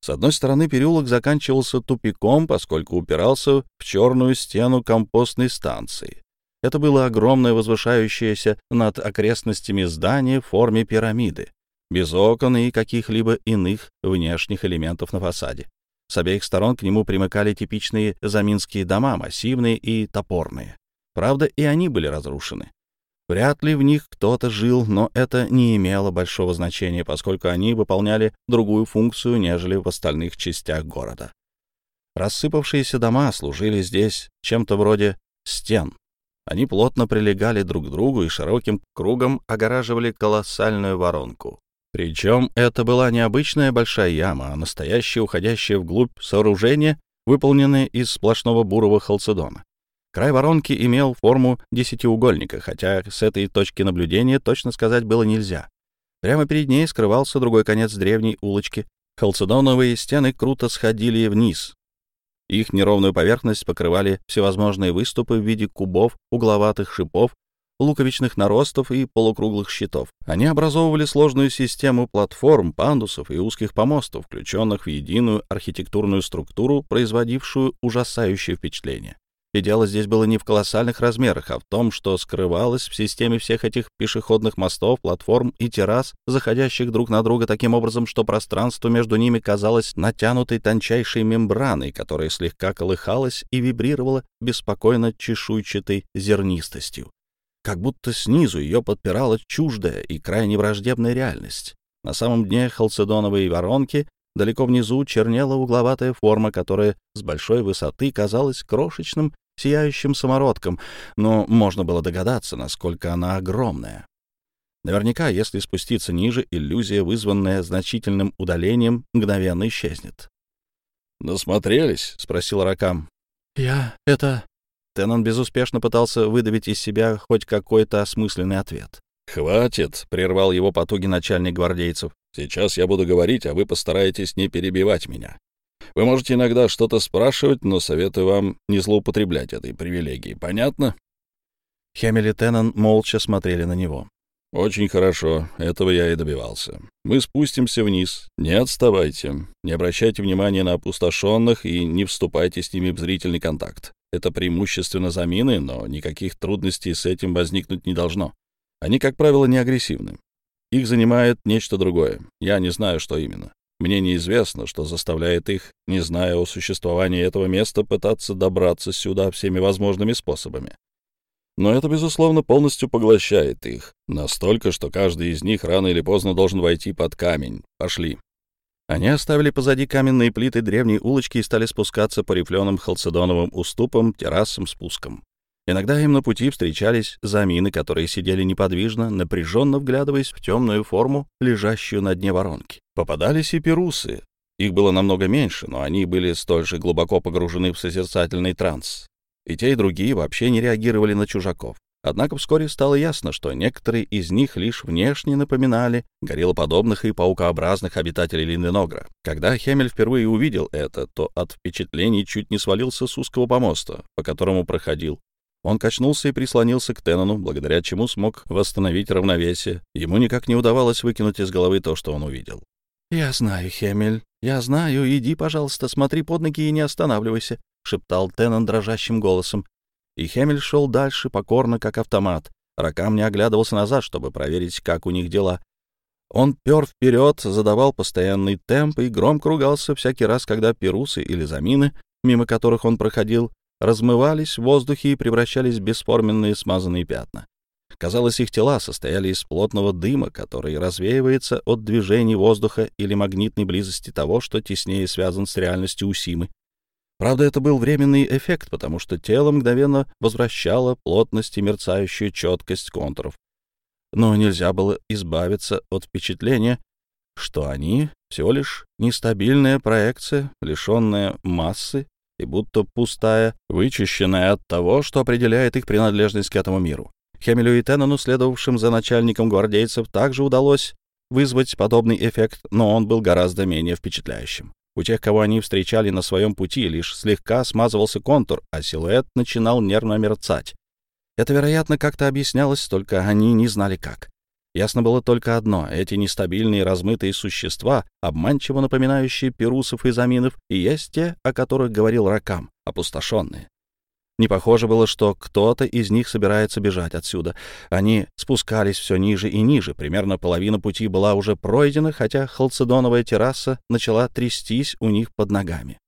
С одной стороны переулок заканчивался тупиком, поскольку упирался в черную стену компостной станции. Это было огромное возвышающееся над окрестностями здание в форме пирамиды, без окон и каких-либо иных внешних элементов на фасаде. С обеих сторон к нему примыкали типичные заминские дома, массивные и топорные. Правда, и они были разрушены. Вряд ли в них кто-то жил, но это не имело большого значения, поскольку они выполняли другую функцию, нежели в остальных частях города. Рассыпавшиеся дома служили здесь чем-то вроде стен. Они плотно прилегали друг к другу и широким кругом огораживали колоссальную воронку. Причем это была не обычная большая яма, а настоящее уходящее вглубь сооружение, выполненное из сплошного бурого халцедона. Край воронки имел форму десятиугольника, хотя с этой точки наблюдения точно сказать было нельзя. Прямо перед ней скрывался другой конец древней улочки. Халцедоновые стены круто сходили вниз. Их неровную поверхность покрывали всевозможные выступы в виде кубов, угловатых шипов, луковичных наростов и полукруглых щитов. Они образовывали сложную систему платформ, пандусов и узких помостов, включенных в единую архитектурную структуру, производившую ужасающее впечатление. И дело здесь было не в колоссальных размерах, а в том, что скрывалось в системе всех этих пешеходных мостов, платформ и террас, заходящих друг на друга таким образом, что пространство между ними казалось натянутой тончайшей мембраной, которая слегка колыхалась и вибрировала беспокойно чешуйчатой зернистостью. Как будто снизу ее подпирала чуждая и крайне враждебная реальность. На самом дне халцедоновой воронки Далеко внизу чернела угловатая форма, которая с большой высоты казалась крошечным, сияющим самородком, но можно было догадаться, насколько она огромная. Наверняка, если спуститься ниже, иллюзия, вызванная значительным удалением, мгновенно исчезнет. «Насмотрелись?» — спросил Ракам. «Я... это...» Теннон безуспешно пытался выдавить из себя хоть какой-то осмысленный ответ. «Хватит!» — прервал его потуги начальник гвардейцев. Сейчас я буду говорить, а вы постараетесь не перебивать меня. Вы можете иногда что-то спрашивать, но советую вам не злоупотреблять этой привилегией. Понятно?» Хемель и Теннон молча смотрели на него. «Очень хорошо. Этого я и добивался. Мы спустимся вниз. Не отставайте. Не обращайте внимания на опустошенных и не вступайте с ними в зрительный контакт. Это преимущественно замины, но никаких трудностей с этим возникнуть не должно. Они, как правило, не агрессивны. Их занимает нечто другое. Я не знаю, что именно. Мне неизвестно, что заставляет их, не зная о существовании этого места, пытаться добраться сюда всеми возможными способами. Но это, безусловно, полностью поглощает их. Настолько, что каждый из них рано или поздно должен войти под камень. Пошли. Они оставили позади каменные плиты древней улочки и стали спускаться по рифленым халцедоновым уступам, террасам, спускам. Иногда им на пути встречались замины, которые сидели неподвижно, напряженно вглядываясь в темную форму, лежащую на дне воронки. Попадались и перусы. Их было намного меньше, но они были столь же глубоко погружены в созерцательный транс. И те, и другие вообще не реагировали на чужаков. Однако вскоре стало ясно, что некоторые из них лишь внешне напоминали гориллоподобных и паукообразных обитателей Линденогра. Когда Хемель впервые увидел это, то от впечатлений чуть не свалился с узкого помоста, по которому проходил, он качнулся и прислонился к Тенону, благодаря чему смог восстановить равновесие. Ему никак не удавалось выкинуть из головы то, что он увидел. «Я знаю, Хемель, я знаю. Иди, пожалуйста, смотри под ноги и не останавливайся», — шептал Теннон дрожащим голосом. И Хемель шел дальше, покорно, как автомат. Ракам не оглядывался назад, чтобы проверить, как у них дела. Он пер вперед, задавал постоянный темп и громко ругался всякий раз, когда перусы или замины, мимо которых он проходил, размывались в воздухе и превращались в бесформенные смазанные пятна. Казалось, их тела состояли из плотного дыма, который развеивается от движений воздуха или магнитной близости того, что теснее связан с реальностью Усимы. Правда, это был временный эффект, потому что тело мгновенно возвращало плотность и мерцающую четкость контуров. Но нельзя было избавиться от впечатления, что они всего лишь нестабильная проекция, лишенная массы и будто пустая, вычищенная от того, что определяет их принадлежность к этому миру. Хемелю и Теннону, следовавшим за начальником гвардейцев, также удалось вызвать подобный эффект, но он был гораздо менее впечатляющим. У тех, кого они встречали на своем пути, лишь слегка смазывался контур, а силуэт начинал нервно мерцать. Это, вероятно, как-то объяснялось, только они не знали как. Ясно было только одно — эти нестабильные размытые существа, обманчиво напоминающие перусов и заминов, и есть те, о которых говорил Ракам, опустошенные. Не похоже было, что кто-то из них собирается бежать отсюда. Они спускались все ниже и ниже. Примерно половина пути была уже пройдена, хотя халцедоновая терраса начала трястись у них под ногами.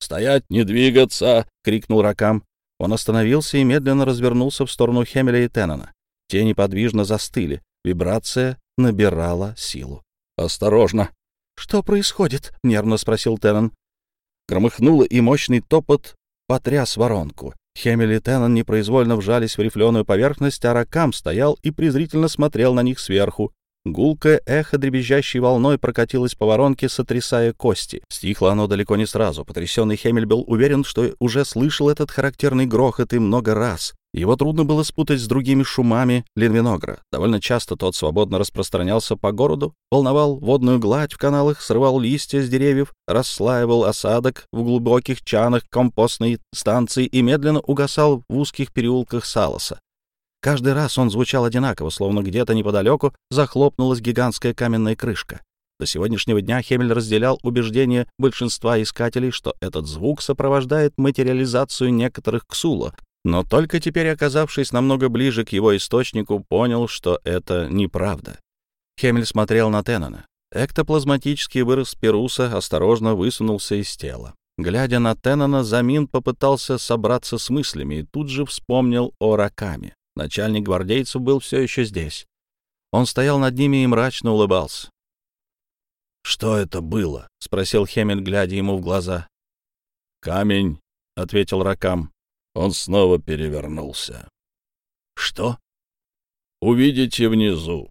«Стоять, не двигаться!» — крикнул Ракам. Он остановился и медленно развернулся в сторону Хемеля и Теннона. Те неподвижно застыли. Вибрация набирала силу. «Осторожно!» «Что происходит?» — нервно спросил Теннон. Громыхнуло, и мощный топот потряс воронку. Хемель и Теннон непроизвольно вжались в рифленую поверхность, а Ракам стоял и презрительно смотрел на них сверху. Гулкое эхо дребезжащей волной прокатилось по воронке, сотрясая кости. Стихло оно далеко не сразу. Потрясенный Хемель был уверен, что уже слышал этот характерный грохот и много раз. Его трудно было спутать с другими шумами Линвиногра. Довольно часто тот свободно распространялся по городу, волновал водную гладь в каналах, срывал листья с деревьев, расслаивал осадок в глубоких чанах компостной станции и медленно угасал в узких переулках Салоса. Каждый раз он звучал одинаково, словно где-то неподалеку захлопнулась гигантская каменная крышка. До сегодняшнего дня Хемель разделял убеждение большинства искателей, что этот звук сопровождает материализацию некоторых ксула, но только теперь, оказавшись намного ближе к его источнику, понял, что это неправда. Хемель смотрел на Теннона. Эктоплазматический вырос Перуса осторожно высунулся из тела. Глядя на Теннона, Замин попытался собраться с мыслями и тут же вспомнил о Ракаме. Начальник гвардейцев был все еще здесь. Он стоял над ними и мрачно улыбался. «Что это было?» — спросил Хемель, глядя ему в глаза. «Камень», — ответил Ракам. Он снова перевернулся. «Что?» «Увидите внизу».